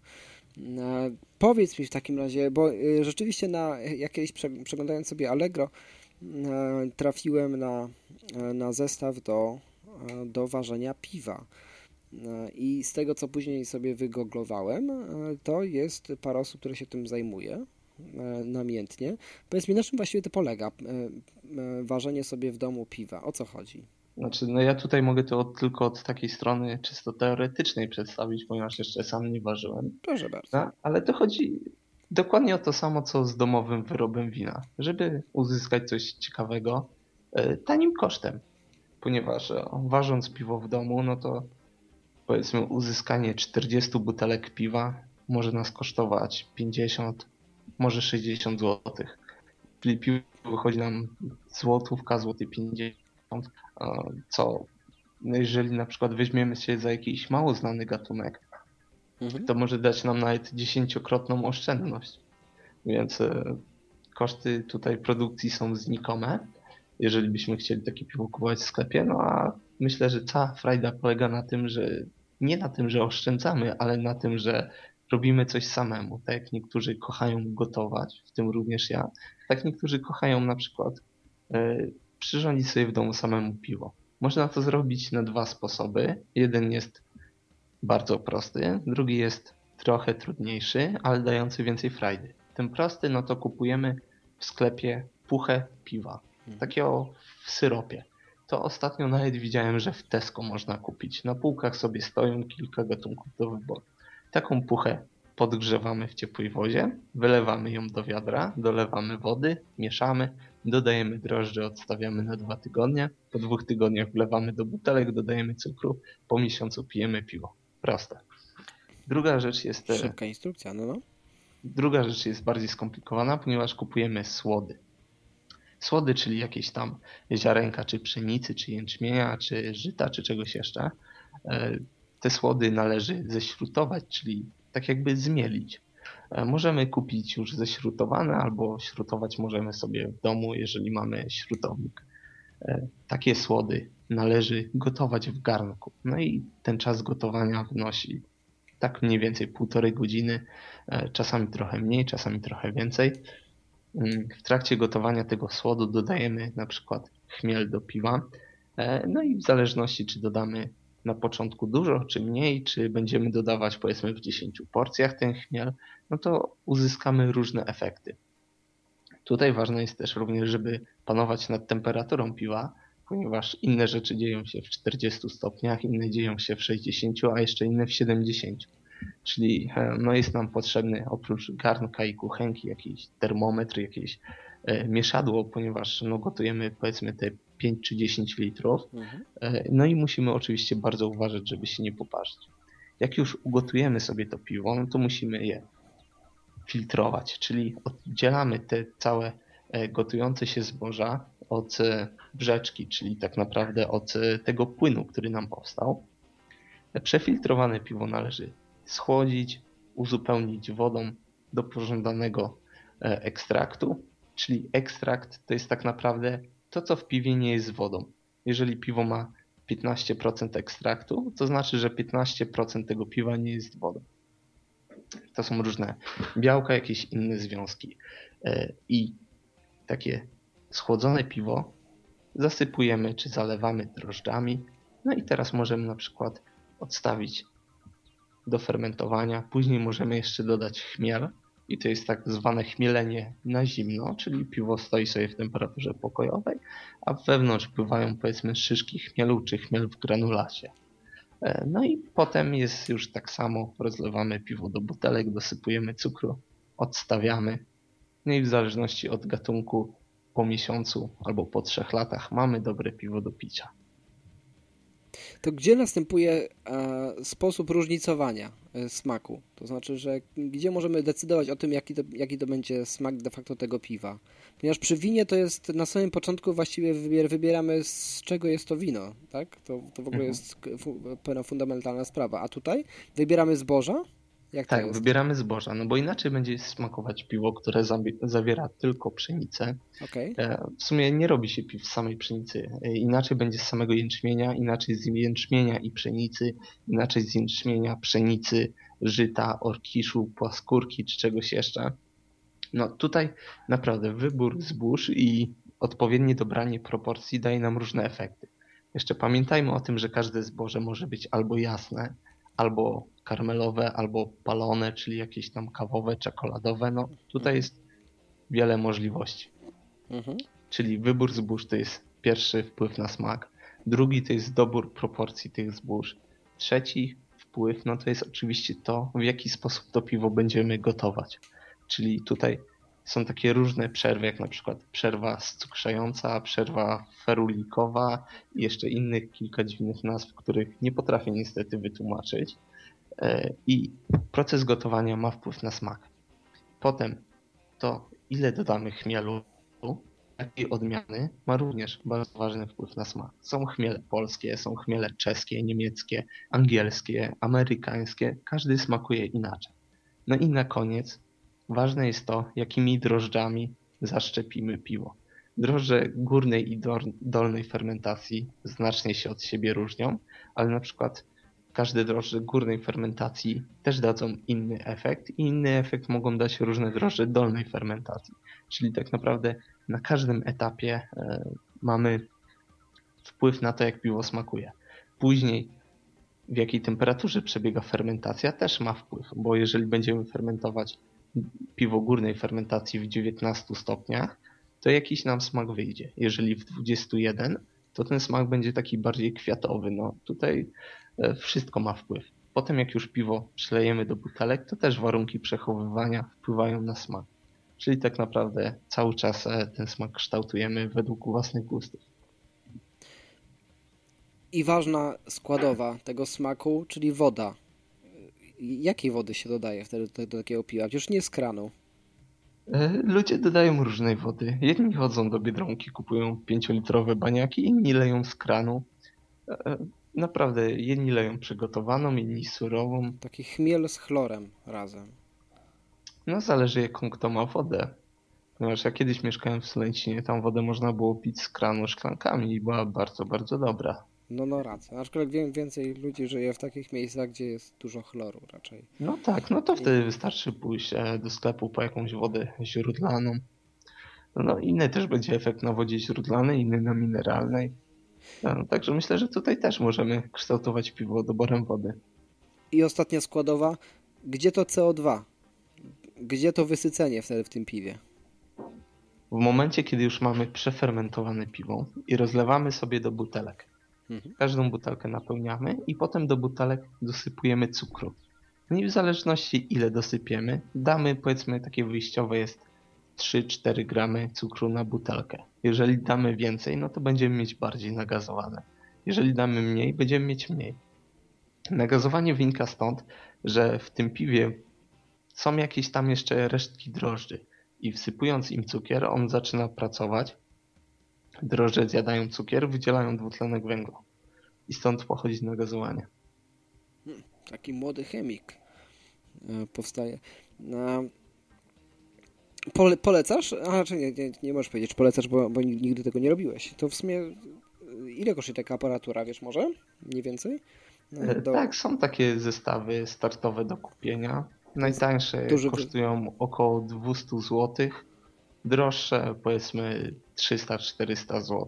E, powiedz mi w takim razie, bo e, rzeczywiście na jakieś przeglądając sobie Allegro e, trafiłem na, na zestaw do, do ważenia piwa. I z tego, co później sobie wygooglowałem, to jest parę osób, które się tym zajmuje namiętnie. Powiedz mi, na czym właściwie to polega? Ważenie sobie w domu piwa. O co chodzi? Znaczy, no ja tutaj mogę to od, tylko od takiej strony czysto teoretycznej przedstawić, ponieważ jeszcze sam nie ważyłem. Proszę bardzo. No, ale to chodzi dokładnie o to samo, co z domowym wyrobem wina. Żeby uzyskać coś ciekawego e, tanim kosztem. Ponieważ e, ważąc piwo w domu, no to powiedzmy uzyskanie 40 butelek piwa może nas kosztować 50, może 60 zł. Czyli piwo wychodzi nam złotówka, złoty 50 co no jeżeli na przykład weźmiemy się za jakiś mało znany gatunek, mhm. to może dać nam nawet dziesięciokrotną oszczędność. Więc e, koszty tutaj produkcji są znikome, jeżeli byśmy chcieli takie piwo kupować w sklepie. No a myślę, że cała frajda polega na tym, że nie na tym, że oszczędzamy, ale na tym, że robimy coś samemu. Tak jak niektórzy kochają gotować, w tym również ja, tak niektórzy kochają na przykład e, przyrządzić sobie w domu samemu piwo. Można to zrobić na dwa sposoby. Jeden jest bardzo prosty, drugi jest trochę trudniejszy, ale dający więcej frajdy. Ten prosty, no to kupujemy w sklepie puchę piwa. Mhm. Takiego w syropie. To ostatnio nawet widziałem, że w Tesco można kupić. Na półkach sobie stoją kilka gatunków do wyboru. Taką puchę podgrzewamy w ciepłej wodzie, wylewamy ją do wiadra, dolewamy wody, mieszamy, dodajemy drożdże, odstawiamy na dwa tygodnie, po dwóch tygodniach wlewamy do butelek, dodajemy cukru, po miesiącu pijemy piwo. Proste. Druga rzecz jest... E, Szybka instrukcja, no no. Druga rzecz jest bardziej skomplikowana, ponieważ kupujemy słody. Słody, czyli jakieś tam ziarenka, czy pszenicy, czy jęczmienia, czy żyta, czy czegoś jeszcze. E, te słody należy ześrutować, czyli tak jakby zmielić. E, możemy kupić już ześrutowane albo śrutować możemy sobie w domu, jeżeli mamy śrutownik. E, takie słody należy gotować w garnku. No i ten czas gotowania wynosi tak mniej więcej półtorej godziny, e, czasami trochę mniej, czasami trochę więcej. Mm, w trakcie gotowania tego słodu dodajemy na przykład chmiel do piwa. No i w zależności czy dodamy na początku dużo, czy mniej, czy będziemy dodawać powiedzmy w 10 porcjach ten chmiel, no to uzyskamy różne efekty. Tutaj ważne jest też również, żeby panować nad temperaturą piwa, ponieważ inne rzeczy dzieją się w 40 stopniach, inne dzieją się w 60, a jeszcze inne w 70. Czyli e, no jest nam potrzebny oprócz garnka i kuchenki jakiś termometr, jakieś e, mieszadło, ponieważ no, gotujemy powiedzmy te 5 czy 10 litrów. Mhm. E, no i musimy oczywiście bardzo uważać, żeby się nie poparzyć. jak już ugotujemy sobie to piwo, no to musimy je filtrować, czyli oddzielamy te całe e, gotujące się zboża od e, brzeczki, czyli tak naprawdę od e, tego płynu, który nam powstał. Przefiltrowane piwo należy schłodzić, uzupełnić wodą do pożądanego ekstraktu, czyli ekstrakt to jest tak naprawdę to, co w piwie nie jest wodą. Jeżeli piwo ma 15% ekstraktu, to znaczy, że 15% tego piwa nie jest wodą. To są różne białka, jakieś inne związki. E, I takie schłodzone piwo zasypujemy czy zalewamy drożdżami. No i teraz możemy na przykład odstawić do fermentowania. Później możemy jeszcze dodać chmiel i to jest tak zwane chmielenie na zimno, czyli piwo stoi sobie w temperaturze pokojowej, a wewnątrz pływają powiedzmy szyszki chmielu czy chmiel w granulacie. E, no i potem jest już tak samo, rozlewamy piwo do butelek, dosypujemy cukru, odstawiamy. No i w zależności od gatunku po miesiącu albo po trzech latach mamy dobre piwo do picia to gdzie następuje e, sposób różnicowania e, smaku? To znaczy, że gdzie możemy decydować o tym, jaki to, jaki to będzie smak de facto tego piwa? Ponieważ przy winie to jest na samym początku właściwie wybier, wybieramy z czego jest to wino, tak? To, to w ogóle mhm. jest pewna fundamentalna sprawa. A tutaj wybieramy zboża? Jak tak, wybieramy zboża, no bo inaczej będzie smakować piwo, które zawiera tylko pszenicę. Okay. E, w sumie nie robi się piw z samej pszenicy. E, inaczej będzie z samego jęczmienia, inaczej z jęczmienia i pszenicy, inaczej z jęczmienia, pszenicy, żyta, orkiszu, płaskórki czy czegoś jeszcze. No tutaj naprawdę wybór zbóż i odpowiednie dobranie proporcji daje nam różne efekty. Jeszcze pamiętajmy o tym, że każde zboże może być albo jasne, albo karmelowe, albo palone, czyli jakieś tam kawowe, czekoladowe. No tutaj jest wiele możliwości. Mhm. Czyli wybór zbóż to jest pierwszy wpływ na smak, drugi to jest dobór proporcji tych zbóż, trzeci wpływ no to jest oczywiście to, w jaki sposób to piwo będziemy gotować. Czyli tutaj są takie różne przerwy, jak na przykład przerwa cukrzająca, przerwa ferulikowa i jeszcze innych kilka dziwnych nazw, których nie potrafię niestety wytłumaczyć. E, I proces gotowania ma wpływ na smak. Potem to, ile dodamy chmielu, jakiej odmiany, ma również bardzo ważny wpływ na smak. Są chmiele polskie, są chmiele czeskie, niemieckie, angielskie, amerykańskie. Każdy smakuje inaczej. No i na koniec ważne jest to, jakimi drożdżami zaszczepimy piwo. Drożdże górnej i dolnej fermentacji znacznie się od siebie różnią, ale na przykład każde drożdże górnej fermentacji też dadzą inny efekt i inny efekt mogą dać różne drożdże dolnej fermentacji. Czyli tak naprawdę na każdym etapie e, mamy wpływ na to, jak piwo smakuje. Później w jakiej temperaturze przebiega fermentacja też ma wpływ, bo jeżeli będziemy fermentować piwo górnej fermentacji w 19 stopniach, to jakiś nam smak wyjdzie. Jeżeli w 21, to ten smak będzie taki bardziej kwiatowy. No tutaj wszystko ma wpływ. Potem jak już piwo przelejemy do butelek, to też warunki przechowywania wpływają na smak. Czyli tak naprawdę cały czas e, ten smak kształtujemy według własnych gustów. I ważna składowa tego smaku, czyli woda. Jakiej wody się dodaje wtedy do, do takiego piwa? Już nie z kranu. E, ludzie dodają różnej wody. Jedni chodzą do Biedronki, kupują 5-litrowe baniaki, inni leją z kranu. Naprawdę, jedni leją przygotowaną, inni surową. Taki chmiel z chlorem razem. No zależy jaką kto ma wodę. Ponieważ ja kiedyś mieszkałem w Sulęcinie, tam wodę można było pić z kranu szklankami i była bardzo, bardzo dobra. No, no racja. Aczkolwiek więcej ludzi żyje w takich miejscach, gdzie jest dużo chloru raczej. No tak, no to wtedy wystarczy pójść e, do sklepu po jakąś wodę źródlaną. No, no inny też będzie efekt na wodzie źródlanej, inny na mineralnej. No, także myślę, że tutaj też możemy kształtować piwo doborem wody. I ostatnia składowa, gdzie to CO2? Gdzie to wysycenie wtedy w tym piwie? W momencie, kiedy już mamy przefermentowane piwo i rozlewamy sobie do butelek, Mhm. Każdą butelkę napełniamy i potem do butelek dosypujemy cukru. I w zależności ile dosypiemy, damy powiedzmy takie wyjściowe jest 3-4 gramy cukru na butelkę. Jeżeli damy więcej, no to będziemy mieć bardziej nagazowane. Jeżeli damy mniej, będziemy mieć mniej. Nagazowanie wynika stąd, że w tym piwie są jakieś tam jeszcze resztki drożdży i wsypując im cukier, on zaczyna pracować. Drożdże zjadają cukier, wydzielają dwutlenek węgla. I stąd pochodzi nagazowanie. Hmm, taki młody chemik e, powstaje. Pole, polecasz? A raczej nie, nie, nie możesz powiedzieć, czy polecasz, bo, bo nigdy tego nie robiłeś. To w sumie ile kosztuje taka aparatura, wiesz może? Mniej więcej? E, do... Tak, są takie zestawy startowe do kupienia. Najtańsze Duży... kosztują około 200 zł, droższe powiedzmy 300-400 zł.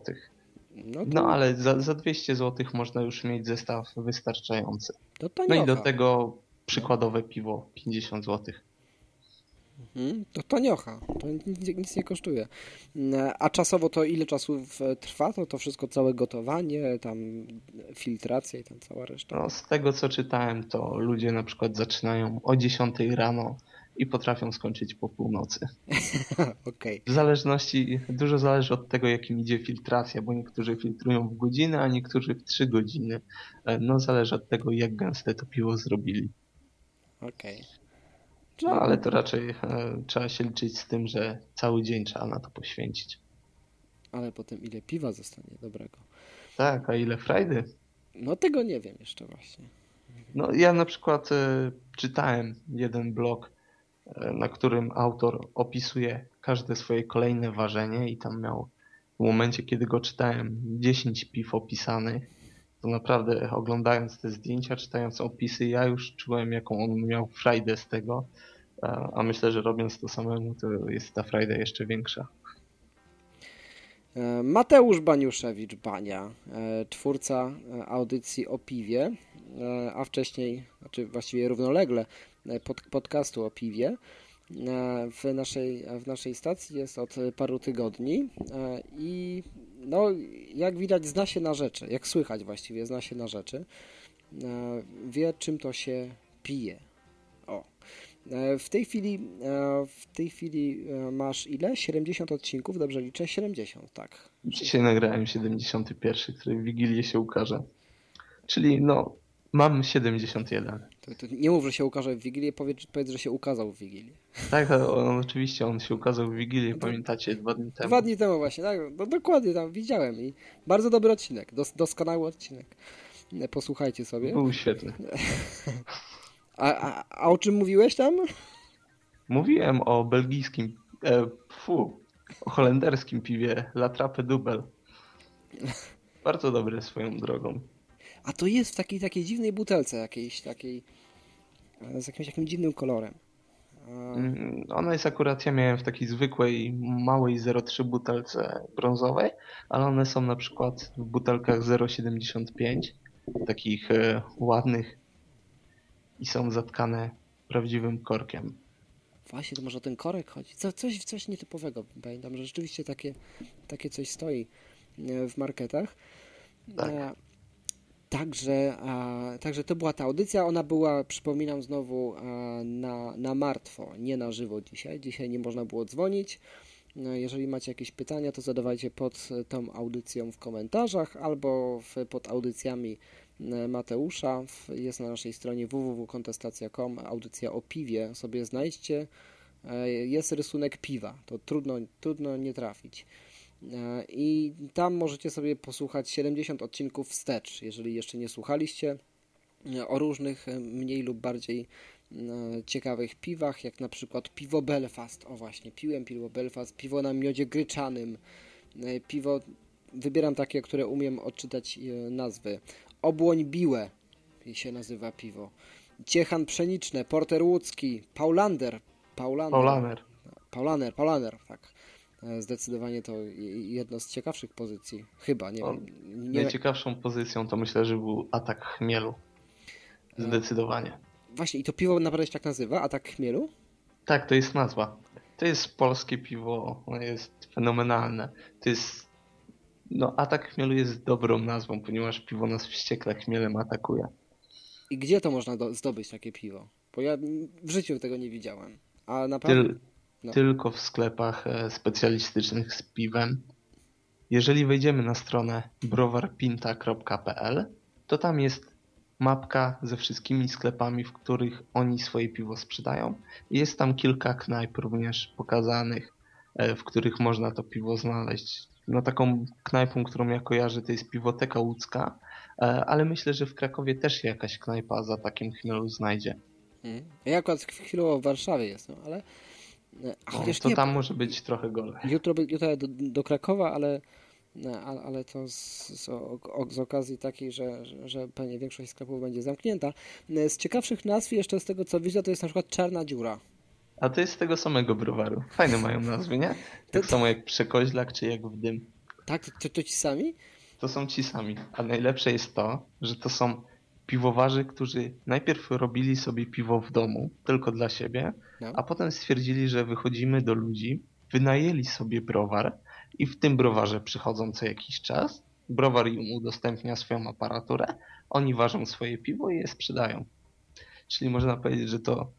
No, to... no, ale za, za 200 zł można już mieć zestaw wystarczający. no i do tego przykładowe piwo 50 zł. Mhm, to taniocha, to nic, nic, nie kosztuje. Mm, a czasowo to ile czasu trwa? To, to wszystko całe gotowanie, tam filtracja i tam cała reszta? No, z tego co czytałem, to ludzie na przykład zaczynają o 10 rano i potrafią skończyć po północy. okay. W zależności, dużo zależy od tego, jakim idzie filtracja, bo niektórzy filtrują w godzinę, a niektórzy w 3 godziny. E, no zależy od tego, jak gęste to piwo zrobili. Okej. Okay. No ale to raczej e, trzeba się liczyć z tym, że cały dzień trzeba na to poświęcić. Ale potem ile piwa zostanie dobrego. Tak, a ile frajdy? No tego nie wiem jeszcze właśnie. No ja na przykład e, czytałem jeden blog, e, na którym autor opisuje każde swoje kolejne ważenie i tam miał w momencie, kiedy go czytałem 10 piw opisanych to naprawdę oglądając te zdjęcia, czytając opisy, ja już czułem, jaką on miał frajdę z tego, a myślę, że robiąc to samemu, to jest ta frajda jeszcze większa. E, Mateusz Baniuszewicz Bania, e, twórca e, audycji o piwie, a wcześniej, znaczy właściwie równolegle pod, podcastu o piwie w naszej, w naszej stacji jest od paru tygodni i no, jak widać, zna się na rzeczy, jak słychać właściwie, zna się na rzeczy. E, wie, czym to się pije. O. E, w tej chwili, e, w tej chwili masz ile? 70 odcinków, dobrze liczę? 70, tak. Dzisiaj nagrałem 71, który w Wigilię się ukaże. Czyli no, Mam 71. To, to nie mów, że się ukaże w Wigilię, powiedz, powiedz, że się ukazał w Wigilię. Tak, on, oczywiście on się ukazał w Wigilię, no pamiętacie, dwa dni temu. Dwa dni temu właśnie, tak, no, dokładnie tam widziałem i bardzo dobry odcinek, dos, doskonały odcinek. Posłuchajcie sobie. Był świetny. A, a, a o czym mówiłeś tam? Mówiłem o belgijskim, e, fu, o holenderskim piwie La Trappe Dubel. Bardzo dobre swoją drogą. A to jest w takiej, takiej dziwnej butelce jakiejś, takiej z jakimś takim dziwnym kolorem. Mm, ona jest akurat, ja miałem w takiej zwykłej, małej 0,3 butelce brązowej, ale one są na przykład w butelkach 0,75, takich e, ładnych i są zatkane prawdziwym korkiem. Właśnie, to może o ten korek chodzi. Co, coś, coś nietypowego. Pamiętam, że rzeczywiście takie, takie coś stoi e, w marketach. Tak. Także, także to była ta audycja. Ona była, przypominam znowu, na, na martwo, nie na żywo dzisiaj. Dzisiaj nie można było dzwonić. No, jeżeli macie jakieś pytania, to zadawajcie pod tą audycją w komentarzach albo w, pod audycjami e, Mateusza. Jest na naszej stronie www.kontestacja.com. Audycja o piwie sobie znajdźcie. E, jest rysunek piwa. To trudno, trudno nie trafić. E, I tam możecie sobie posłuchać 70 odcinków wstecz, jeżeli jeszcze nie słuchaliście, e, o różnych e, mniej lub bardziej ciekawych piwach, jak na przykład piwo Belfast. O właśnie, piłem piwo Belfast, piwo na miodzie gryczanym, piwo, wybieram takie, które umiem odczytać nazwy. Obłoń Biłe się nazywa piwo. Ciechan Pszeniczne, Porter Łódzki, Paulander. Paulander. Paulaner. Paulaner, Paulaner, tak. E, zdecydowanie to jedno z ciekawszych pozycji. Chyba, nie no, wiem. Nie... Najciekawszą pozycją to myślę, że był atak chmielu. E, Zdecydowanie. Właśnie, i to piwo naprawdę się tak nazywa? Atak chmielu? Tak, to jest nazwa. To jest polskie piwo, ono jest fenomenalne. To jest. No, atak chmielu jest dobrą nazwą, ponieważ piwo nas wściekle chmielem atakuje. I gdzie to można zdobyć takie piwo? Bo ja w życiu tego nie widziałem. A naprawdę. Tyl no. tylko w sklepach e, specjalistycznych z piwem. Jeżeli wejdziemy na stronę browarpinta.pl, to tam jest mapka ze wszystkimi sklepami, w których oni swoje piwo sprzedają. Jest tam kilka knajp również pokazanych, e, w których można to piwo znaleźć. No taką knajpą, którą ja kojarzę, to jest Piwoteka Łódzka, e, ale myślę, że w Krakowie też się jakaś knajpa za takim chmielu znajdzie. Hmm. Ja akurat chwilowo w Warszawie jestem, ale... E, a, no, to nie, tam może być trochę gorzej. Jutro, jutro do, do Krakowa, ale ale to z, z, z, okazji takiej, że, że pewnie większość sklepów będzie zamknięta. Z ciekawszych nazw jeszcze z tego co widzę, to jest na przykład Czarna Dziura. A to jest z tego samego browaru. Fajne mają nazwy, nie? Tak to... samo jak Przekoźlak czy jak w Dym. Tak? To, to ci sami? To są ci sami. A najlepsze jest to, że to są piwowarzy, którzy najpierw robili sobie piwo w domu, tylko dla siebie, no. a potem stwierdzili, że wychodzimy do ludzi, wynajęli sobie browar, i w tym browarze przychodzą co jakiś czas. Browar im udostępnia swoją aparaturę, oni ważą swoje piwo i je sprzedają. Czyli można powiedzieć, że to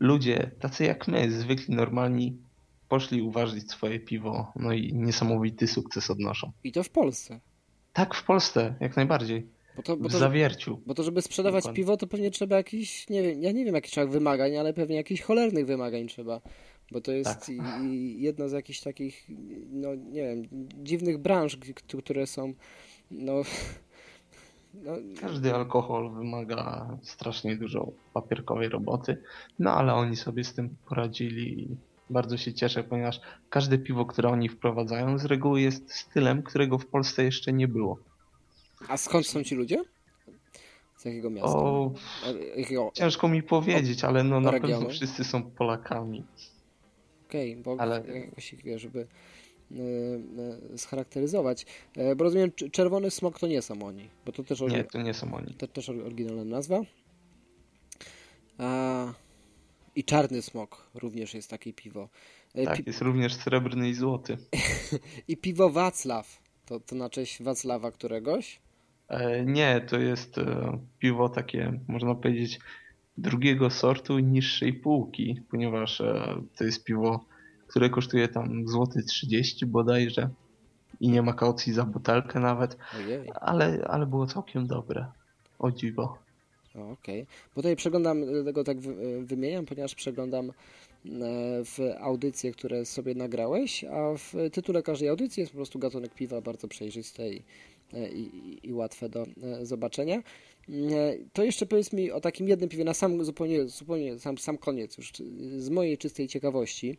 ludzie tacy jak my, zwykli, normalni, poszli uważać swoje piwo, no i niesamowity sukces odnoszą. I to w Polsce. Tak, w Polsce, jak najbardziej. Bo to, bo to, w zawierciu. Bo to, żeby sprzedawać Dokładnie. piwo, to pewnie trzeba jakiś, nie wiem, ja nie wiem jakich trzeba wymagań, ale pewnie jakichś cholernych wymagań trzeba bo to jest tak. jedna z jakichś takich, no nie wiem, dziwnych branż, które są, no, no... Każdy alkohol wymaga strasznie dużo papierkowej roboty, no ale oni sobie z tym poradzili i bardzo się cieszę, ponieważ każde piwo, które oni wprowadzają z reguły jest stylem, którego w Polsce jeszcze nie było. A skąd są ci ludzie? Z jakiego miasta? O, jakiego... Ciężko mi powiedzieć, ale no na regionu? pewno wszyscy są Polakami. Okej, okay, bo Ale... jakoś ich wie, żeby y, y, scharakteryzować. E, bo rozumiem, czerwony smok to nie są oni. Bo to też nie, to nie są oni. To też oryginalna nazwa. A, I czarny smok również jest takie piwo. E, tak, Pi... jest również srebrny i złoty. I piwo Wacław. To, to na cześć Wacława któregoś? E, nie, to jest e, piwo takie, można powiedzieć, drugiego sortu niższej półki, ponieważ e, to jest piwo, które kosztuje tam złoty 30 bodajże i nie ma kaucji za butelkę nawet, ale, ale było całkiem dobre. O dziwo. Okej, okay. bo tutaj przeglądam, dlatego tak wymieniam, ponieważ przeglądam w audycje, które sobie nagrałeś, a w tytule każdej audycji jest po prostu gatunek piwa bardzo przejrzyste i, i, i łatwe do zobaczenia. To jeszcze powiedz mi o takim jednym piwie na sam zupełnie, zupełnie sam, sam koniec już z mojej czystej ciekawości.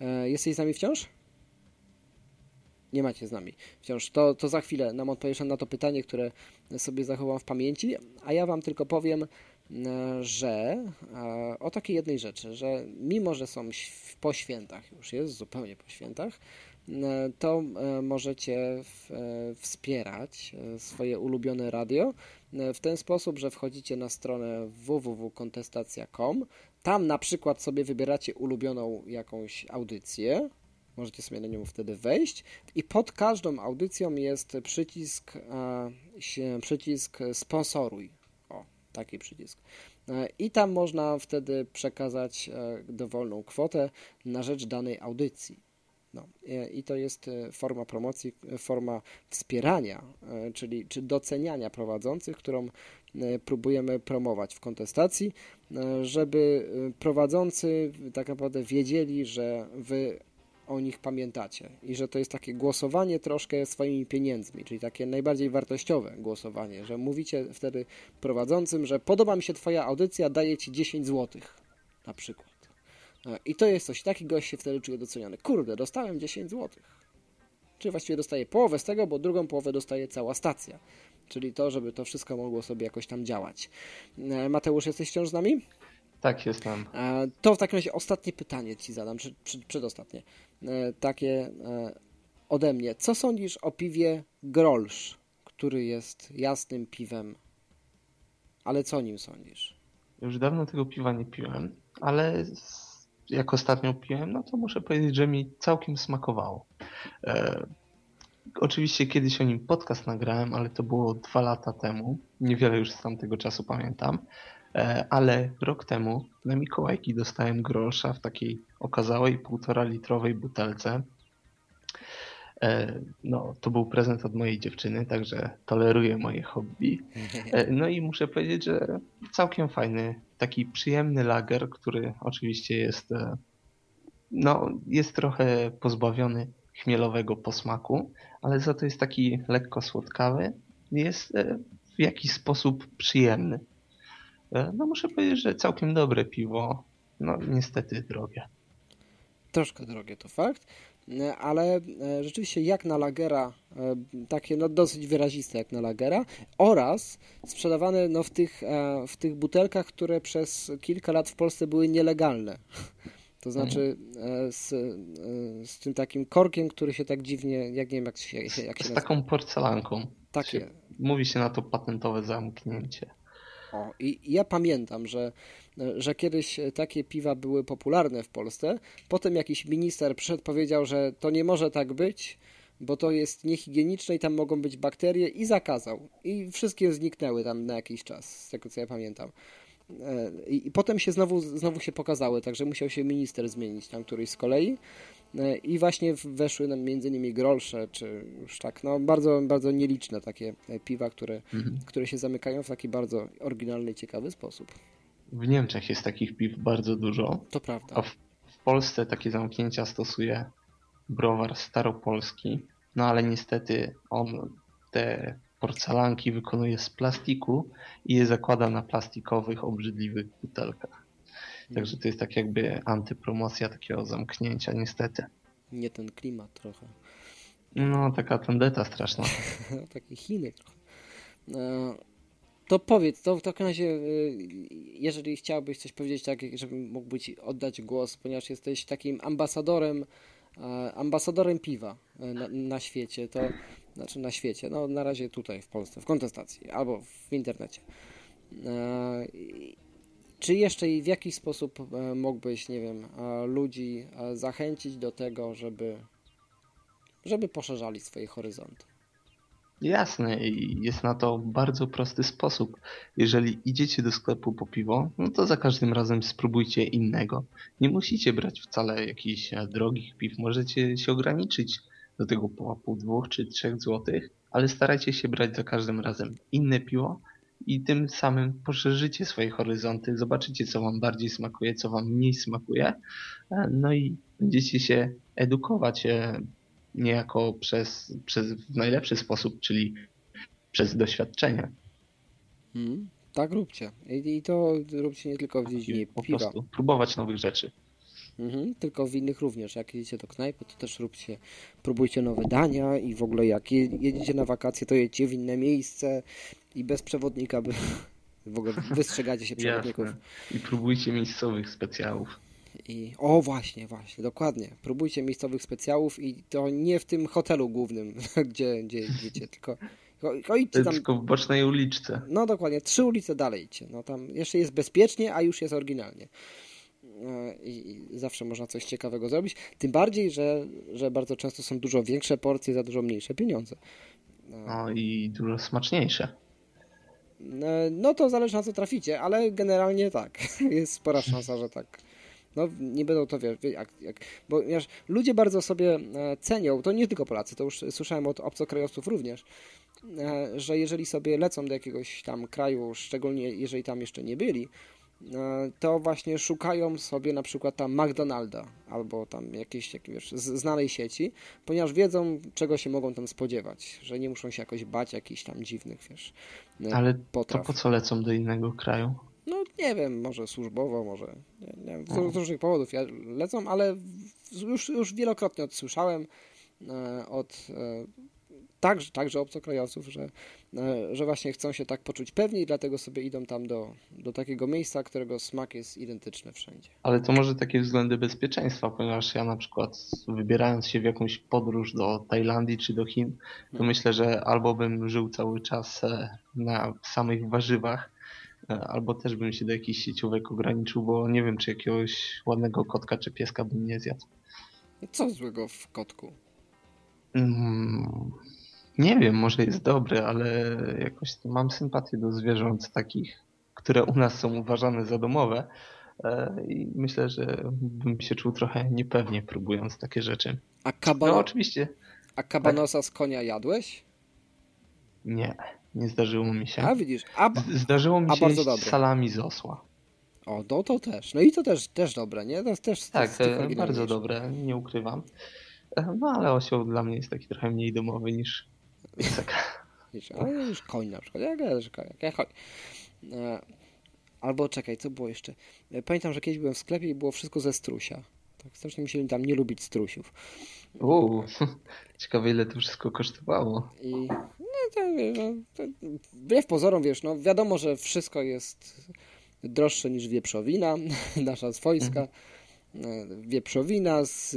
E, jesteś z nami wciąż? Nie macie z nami wciąż. To, to za chwilę nam odpowiesz na to pytanie, które sobie zachowam w pamięci, a ja Wam tylko powiem, e, że e, o takiej jednej rzeczy, że mimo, że są po świętach, już jest zupełnie po świętach, to możecie wspierać swoje ulubione radio E, w ten sposób, że wchodzicie na stronę www.kontestacja.com. Tam na przykład sobie wybieracie ulubioną jakąś audycję. Możecie sobie na nią wtedy wejść i pod każdą audycją jest przycisk, e, przycisk sponsoruj. O, taki przycisk. E, I tam można wtedy przekazać dowolną kwotę na rzecz danej audycji. No, I to jest e, forma promocji, e, forma wspierania, e, czyli czy doceniania prowadzących, którą próbujemy promować w kontestacji, żeby prowadzący tak naprawdę wiedzieli, że wy o nich pamiętacie i że to jest takie głosowanie troszkę swoimi pieniędzmi, czyli takie najbardziej wartościowe głosowanie, że mówicie wtedy prowadzącym, że podoba mi się Twoja audycja, daję Ci 10 zł na przykład. I to jest coś, taki gość się wtedy czuje doceniony. Kurde, dostałem 10 zł. Czy właściwie dostaję połowę z tego, bo drugą połowę dostaje cała stacja. Czyli to, żeby to wszystko mogło sobie jakoś tam działać. E, Mateusz, jesteś wciąż z nami? Tak, jestem. E, to w takim razie ostatnie pytanie Ci zadam, czy, czy, przedostatnie. E, takie ode mnie. Co sądzisz o piwie Grolsch, który jest jasnym piwem? Ale co o nim sądzisz? Już dawno tego piwa nie piłem, ale jak ostatnio piłem, no to muszę powiedzieć, że mi całkiem smakowało. E, oczywiście kiedyś o nim podcast nagrałem, ale to było dwa lata temu. Niewiele już z tamtego czasu pamiętam. E, ale rok temu na Mikołajki dostałem grosza w takiej okazałej półtora litrowej butelce. E, no, to był prezent od mojej dziewczyny, także toleruję moje hobby. E, no i muszę powiedzieć, że całkiem fajny, taki przyjemny lager, który oczywiście jest, e, no, jest trochę pozbawiony chmielowego posmaku, ale za to jest taki lekko słodkawy, jest w jakiś sposób przyjemny. No muszę powiedzieć, że całkiem dobre piwo, no niestety drogie. Troszkę drogie to fakt. E, ale e, rzeczywiście jak na lagera, e, takie no dosyć wyraziste jak na lagera oraz sprzedawane no w, tych, w tych butelkach, które przez kilka lat w Polsce były nielegalne. To znaczy z, z tym takim korkiem, który się tak dziwnie, jak nie wiem jak się, jak się Z nazywa. taką porcelanką. Takie. Mówi się na to patentowe zamknięcie. O, i ja pamiętam, że, że kiedyś takie piwa były popularne w Polsce. Potem jakiś minister przyszedł, powiedział, że to nie może tak być, bo to jest niehigieniczne i tam mogą być bakterie i zakazał. I wszystkie zniknęły tam na jakiś czas, z tego co ja pamiętam. E, I, i potem się znowu, znowu się pokazały, także musiał się minister zmienić tam któryś z kolei. E, I właśnie weszły między innymi grolsze, czy już tak, no bardzo, bardzo nieliczne takie piwa, które, mhm. które się zamykają w taki bardzo oryginalny i ciekawy sposób. W Niemczech jest takich piw bardzo dużo. To prawda. A w, w Polsce takie zamknięcia stosuje browar staropolski, no ale niestety on te porcelanki wykonuje z plastiku i je zakłada na plastikowych, obrzydliwych butelkach. Także to jest tak jakby antypromocja takiego zamknięcia, niestety. Nie ten klimat trochę. No, taka tandeta straszna. Takie Chiny trochę. E, to powiedz, to w takim razie, e, jeżeli chciałbyś coś powiedzieć, tak, żebym mógł Ci oddać głos, ponieważ jesteś takim ambasadorem, e, ambasadorem piwa na, na świecie, to znaczy na świecie, no na razie tutaj w Polsce, w kontestacji albo w internecie. Czy jeszcze i w jakiś sposób e, mógłbyś, nie wiem, e, ludzi e, zachęcić do tego, żeby, żeby poszerzali swoje horyzonty? Jasne i jest na to bardzo prosty sposób. Jeżeli idziecie do sklepu po piwo, no to za każdym razem spróbujcie innego. Nie musicie brać wcale jakichś drogich piw, możecie się ograniczyć do tego pułapu dwóch czy trzech złotych, ale starajcie się brać za każdym razem inne piwo, i tym samym poszerzycie swoje horyzonty, zobaczycie co wam bardziej smakuje, co wam mniej smakuje, e, no i będziecie się edukować e, niejako przez, przez w najlepszy sposób, czyli przez doświadczenie. Hmm, tak róbcie. I, I, to róbcie nie tylko w dziedzinie po piwa. prostu próbować nowych rzeczy. Mhm, tylko w innych również. Jak jedziecie do knajpy, to też róbcie, próbujcie nowe dania i w ogóle jak jedziecie na wakacje, to jedźcie w inne miejsce i bez przewodnika, by w ogóle wystrzegacie się przewodników. Jasne. I próbujcie miejscowych specjałów. I, o właśnie, właśnie, dokładnie. Próbujcie miejscowych specjałów i to nie w tym hotelu głównym, gdzie, gdzie jedziecie, tylko tylko idźcie tam. Tylko w bocznej uliczce. No dokładnie, trzy ulice dalej idźcie. No tam jeszcze jest bezpiecznie, a już jest oryginalnie. E, i, zawsze można coś ciekawego zrobić. Tym bardziej, że, że bardzo często są dużo większe porcje za dużo mniejsze pieniądze. No i dużo smaczniejsze. E, no to zależy na co traficie, ale generalnie tak. Jest spora szansa, że tak. No nie będą to, wiesz, jak, jak, bo wiesz, ludzie bardzo sobie cenią, to nie tylko Polacy, to już słyszałem od obcokrajowców również, że jeżeli sobie lecą do jakiegoś tam kraju, szczególnie jeżeli tam jeszcze nie byli, E, to właśnie szukają sobie na przykład tam McDonalda albo tam jakiejś, jak wiesz, znanej sieci, ponieważ wiedzą, czego się mogą tam spodziewać, że nie muszą się jakoś bać jakichś tam dziwnych, wiesz, e, Ale potraw. to po co lecą do innego kraju? No nie wiem, może służbowo, może nie, nie z, z różnych powodów lecą, ale już, już wielokrotnie odsłyszałem e, od także, także obcokrajowców, że, e, że właśnie chcą się tak poczuć pewniej i dlatego sobie idą tam do, do takiego miejsca, którego smak jest identyczny wszędzie. Ale to może takie względy bezpieczeństwa, ponieważ ja na przykład wybierając się w jakąś podróż do Tajlandii czy do Chin, to hmm. myślę, że albo bym żył cały czas e, na samych warzywach, e, albo też bym się do jakichś sieciówek ograniczył, bo nie wiem, czy jakiegoś ładnego kotka czy pieska bym nie zjadł. Co złego w kotku? Mm, nie wiem, może jest dobry, ale jakoś mam sympatię do zwierząt takich, które u nas są uważane za domowe e, i myślę, że bym się czuł trochę niepewnie próbując takie rzeczy. A kabala... No oczywiście. A kabanosa z konia jadłeś? Nie, nie zdarzyło mi się. A widzisz, a, zdarzyło mi a się dobre. salami z osła. O, no to też. No i to też, też dobre, nie? To jest też z Tak, z bardzo dobre, nie ukrywam. E, No ale osioł dla mnie jest taki trochę mniej domowy niż. Wiesz, Ale już koń na przykład. Jak ja też koń. Jak ja koń. E, Albo czekaj, co było jeszcze? E, Pamiętam, że kiedyś byłem w sklepie i było wszystko ze strusia. Tak strasznie musieli tam nie lubić strusiów. Uuu, ciekawe ile to wszystko kosztowało. I no wbrew pozorom, wiesz, no wiadomo, że wszystko jest droższe niż wieprzowina, nasza swojska. E, Wieprzowina z,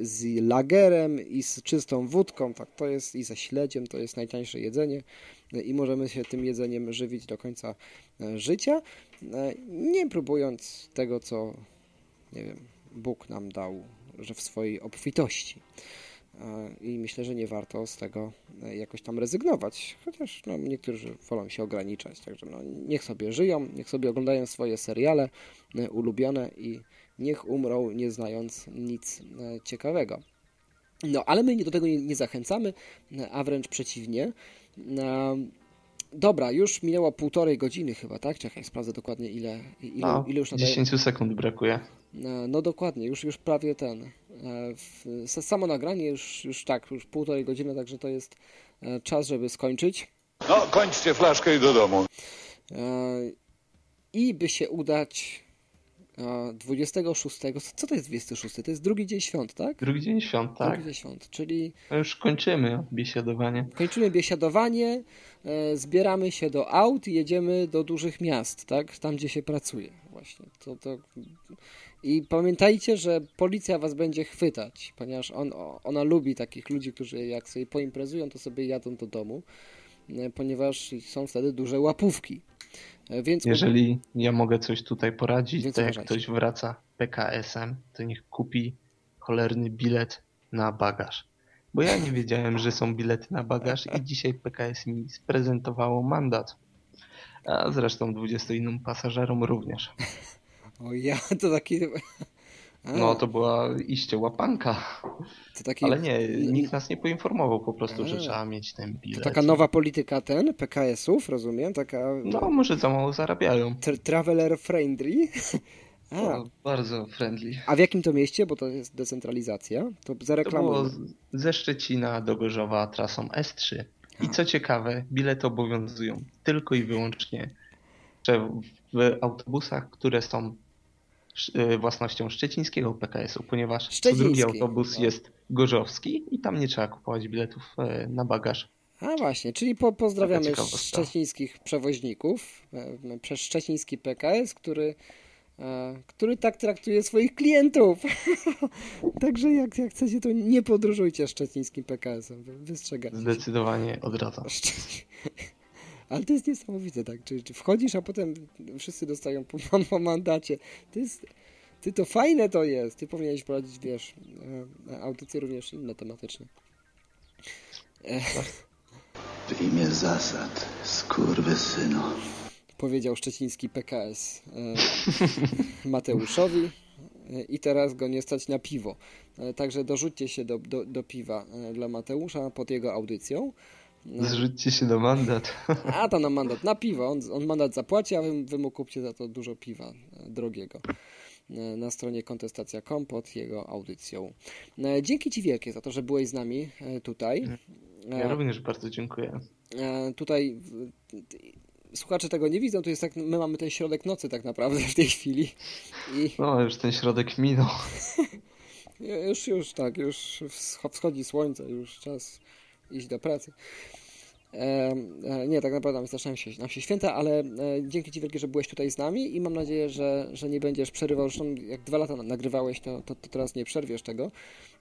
z lagerem i z czystą wódką, tak to jest, i ze śledziem, to jest najtańsze jedzenie E, i możemy się tym jedzeniem żywić do końca e, życia, nie próbując tego, co, nie wiem, Bóg nam dał, że w swojej obfitości. E, I myślę, że nie warto z tego e, jakoś tam rezygnować. Chociaż no, niektórzy wolą się ograniczać. Także no, niech sobie żyją, niech sobie oglądają swoje seriale e, ulubione i niech umrą nie znając nic ciekawego. No, ale my do tego nie, nie zachęcamy, a wręcz przeciwnie. Dobra, już minęło półtorej godziny chyba, tak? Czekaj, sprawdzę dokładnie ile, ile, No, ile już nadaje. 10 sekund brakuje. E, No dokładnie, już, już prawie ten. E, Samo nagranie już, już tak, już półtorej godziny, także to jest e, czas, żeby skończyć. No, kończcie flaszkę i do domu. E, I by się udać e, 26. Co- to jest 26? To jest drugi dzień świąt, tak? Drugi dzień świąt, tak? Drugi dzień świąt, czyli No już kończymy biesiadowanie. kończymy biesiadowanie, zbieramy się do aut i jedziemy do dużych miast, tak? Tam, gdzie się pracuje. Właśnie. To, to... I pamiętajcie, że policja was będzie chwytać, ponieważ on, ona lubi takich ludzi, którzy jak sobie poimprezują, to sobie jadą do domu, e, ponieważ są wtedy duże łapówki. E, Więc Jeżeli ja mogę coś tutaj poradzić, Więc to jak ktoś wraca PKS-em, to niech kupi cholerny bilet na bagaż. Bo ja nie wiedziałem, że są bilety na bagaż i dzisiaj PKS mi sprezentowało mandat. A zresztą 20 innym pasażerom również. O ja, to taki... A, No to była iście łapanka. to taki... Ale nie, nikt nas nie poinformował po prostu, że A. trzeba mieć ten To bilet. taka nowa polityka ten, PKS-ów, rozumiem? Taka No może za mało zarabiają. tra- traveler friendly. A, No, bardzo friendly. a w jakim to mieście? Bo to jest decentralizacja. To To było zareklamuję. ze Szczecina do Gorzowa trasą S3. I co ciekawe, bilety obowiązują tylko i wyłącznie że w autobusach, które są własnością szczecińskiego PKS-u, ponieważ drugi autobus no. jest gorzowski i tam nie trzeba kupować biletów e, na bagaż. A właśnie, czyli po, pozdrawiamy szczecińskich przewoźników e, przez szczeciński PKS, który, e, który tak traktuje swoich klientów. Także jak, jak chcecie, to nie podróżujcie szczecińskim PKS-em. wy- Wystrzegajcie. Zdecydowanie odradzam. Ale to jest niesamowite, tak? Czy, czy wchodzisz, a potem wszyscy dostają po, po mandacie. To jest. Ty to fajne to jest. Ty powinieneś prowadzić, wiesz, e, audycje również inne tematyczne. W imię zasad, skurwysynu. Powiedział szczeciński PKS e, Mateuszowi e, i teraz go nie stać na piwo. E, Także dorzućcie się do, do, do piwa e, dla Mateusza pod jego audycją. Zrzućcie się do mandat. A to na mandat na piwo. On, on mandat zapłaci, a wy, wy mu kupcie za to dużo piwa e, drogiego. E, Na stronie kontestacja.com pod jego audycją. E, Dzięki Ci wielkie za to, że byłeś z nami tutaj. Ja również bardzo dziękuję. Tutaj słuchacze tego nie widzą, to jest tak, my mamy ten środek nocy tak naprawdę w tej chwili. I No, już ten środek minął. już, już tak, już wscho- wschodzi słońce, już czas iść do pracy. E, nie, tak naprawdę nam zaczynają się, nam się święta, ale e, dzięki Ci wielkie, że byłeś tutaj z nami i mam nadzieję, że, że nie będziesz przerywał. Zresztą jak dwa lata nagrywałeś, to, to, to teraz nie przerwiesz tego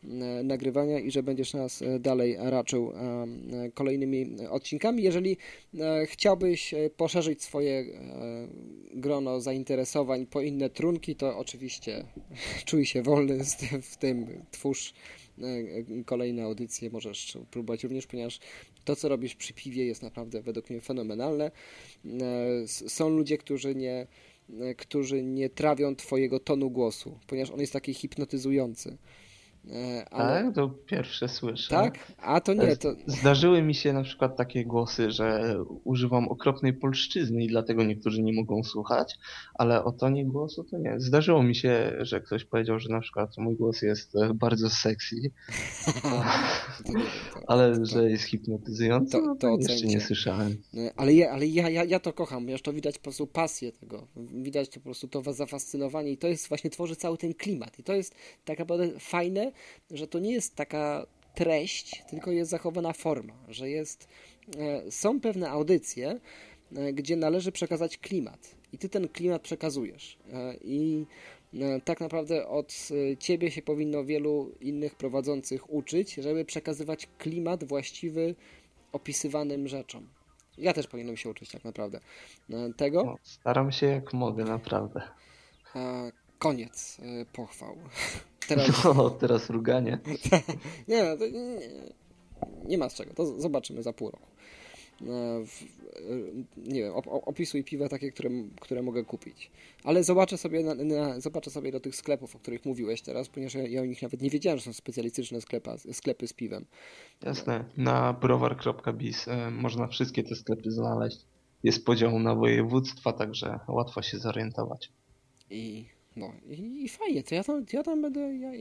e, nagrywania i że będziesz nas e, dalej raczył e, e, kolejnymi odcinkami. Jeżeli chciałbyś poszerzyć swoje grono zainteresowań po inne trunki, to oczywiście czuj się wolny w tym, twórz kolejne audycje, możesz próbować również, ponieważ to, co robisz przy piwie jest naprawdę według mnie fenomenalne. E, Są ludzie, którzy nie, e, którzy nie trawią twojego tonu głosu, ponieważ on jest taki hipnotyzujący. E, ale... Tak, to pierwsze słyszę. Tak? A to nie. To... Zdarzyły mi się na przykład takie głosy, że używam okropnej polszczyzny i dlatego niektórzy nie mogą słuchać, ale o tonie głosu to nie. Zdarzyło mi się, że ktoś powiedział, że na przykład mój głos jest e, bardzo sexy, ale że jest hipnotyzujący, to, no to, to jeszcze nie słyszałem. E, ale, ja, ale ja, ja, ja to kocham, już to widać po prostu pasję tego, widać to po prostu to zafascynowanie i to jest właśnie tworzy cały ten klimat i to jest tak naprawdę fajne, że to nie jest taka treść, tylko jest zachowana forma, że jest, e, są pewne audycje, e, gdzie należy przekazać klimat i ty ten klimat przekazujesz e, i tak naprawdę od ciebie się powinno wielu innych prowadzących uczyć, żeby przekazywać klimat właściwy opisywanym rzeczom. Ja też powinienem się uczyć tak naprawdę tego. No, staram się jak mogę, naprawdę. Koniec pochwał. Teraz... No, teraz ruganie. nie, no, nie, nie ma z czego. To zobaczymy za pół roku. E, nie wiem, opisuj piwa takie, które, które mogę kupić. Ale zobaczę sobie, na, na, zobaczę sobie do tych sklepów, o których mówiłeś teraz, ponieważ ja, ja o nich nawet nie wiedziałem, że są specjalistyczne sklepa, sklepy z piwem. Jasne. Na browar.biz e, można wszystkie te sklepy znaleźć. Jest podział na województwa, także łatwo się zorientować. I no i, i, fajnie, to ja tam, ja tam będę ja,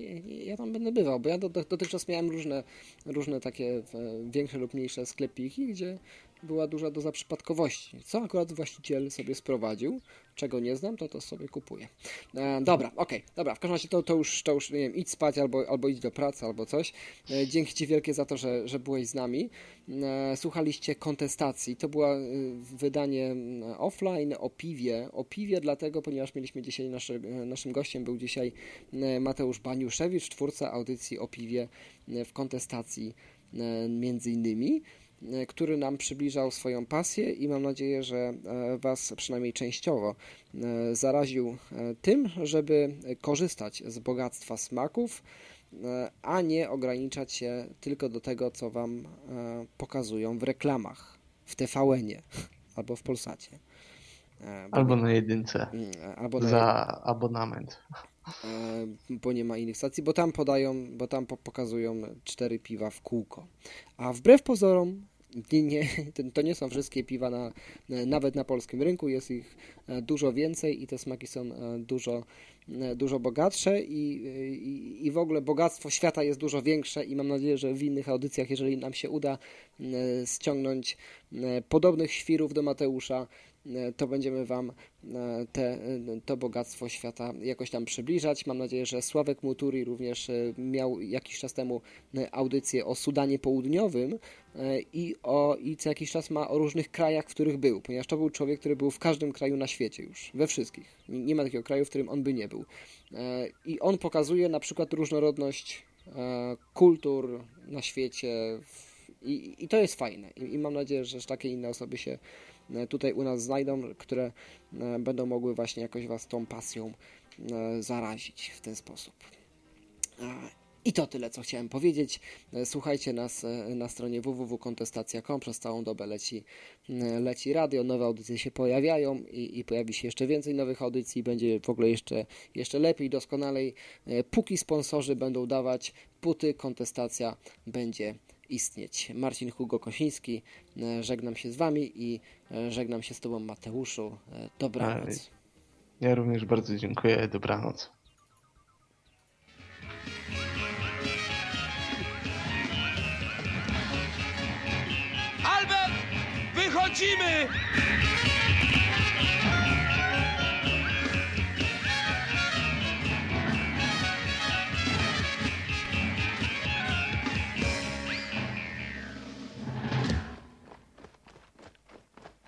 ja tam będę bywał, bo ja do, do, dotychczas miałem różne, różne takie e, większe lub mniejsze sklepiki, gdzie była duża doza przypadkowości. Co akurat właściciel sobie sprowadził, czego nie znam, to to sobie kupuję. E, dobra, okej, okay, dobra, w każdym razie to, to już, to już nie wiem, idź spać albo, albo idź do pracy, albo coś. E, dzięki Ci wielkie za to, że, że byłeś z nami. E, słuchaliście kontestacji. To było e, wydanie offline o piwie. O piwie dlatego, ponieważ mieliśmy dzisiaj, nasze, naszym gościem był dzisiaj e, Mateusz Baniuszewicz, twórca audycji o piwie e, w kontestacji między innymi. E, który nam przybliżał swoją pasję i mam nadzieję, że e, Was przynajmniej częściowo e, zaraził tym, żeby korzystać z bogactwa smaków, a nie ograniczać się tylko do tego, co Wam pokazują w reklamach, w TVN-ie albo w Polsacie. Albo na jedynce. Mm, albo na za abonament. Bo nie ma innych stacji, bo tam podają, bo tam pokazują cztery piwa w kółko. A wbrew pozorom nie, to nie są wszystkie piwa na, nawet na polskim rynku, jest ich e, dużo więcej i te smaki są e, dużo, e, dużo bogatsze i, i, i w ogóle bogactwo świata jest dużo większe i mam nadzieję, że w innych audycjach, jeżeli nam się uda ściągnąć podobnych świrów do Mateusza, to będziemy Wam te, to bogactwo świata jakoś tam przybliżać. Mam nadzieję, że Sławek Muturi również miał jakiś czas temu audycję o Sudanie Południowym i, o, i co jakiś czas ma o różnych krajach, w których był, ponieważ to był człowiek, który był w każdym kraju na świecie już, we wszystkich. Nie ma takiego kraju, w którym on by nie był. I on pokazuje na przykład różnorodność kultur na świecie i, i to jest fajne. I, I mam nadzieję, że takie inne osoby się E, tutaj u nas znajdą, które e, będą mogły właśnie jakoś Was tą pasją e, zarazić w ten sposób. I to tyle, co chciałem powiedzieć. Słuchajcie nas na stronie www.kontestacja.com. Przez całą dobę leci, leci radio, nowe audycje się pojawiają i, i, pojawi się jeszcze więcej nowych audycji. Będzie w ogóle jeszcze, jeszcze lepiej, doskonalej. Póki sponsorzy będą dawać puty, kontestacja będzie istnieć. Marcin Hugo Kosiński, e, żegnam się z Wami i e, żegnam się z Tobą Mateuszu. E, dobranoc. Ja również bardzo dziękuję. Dobranoc. Albert! Wychodzimy!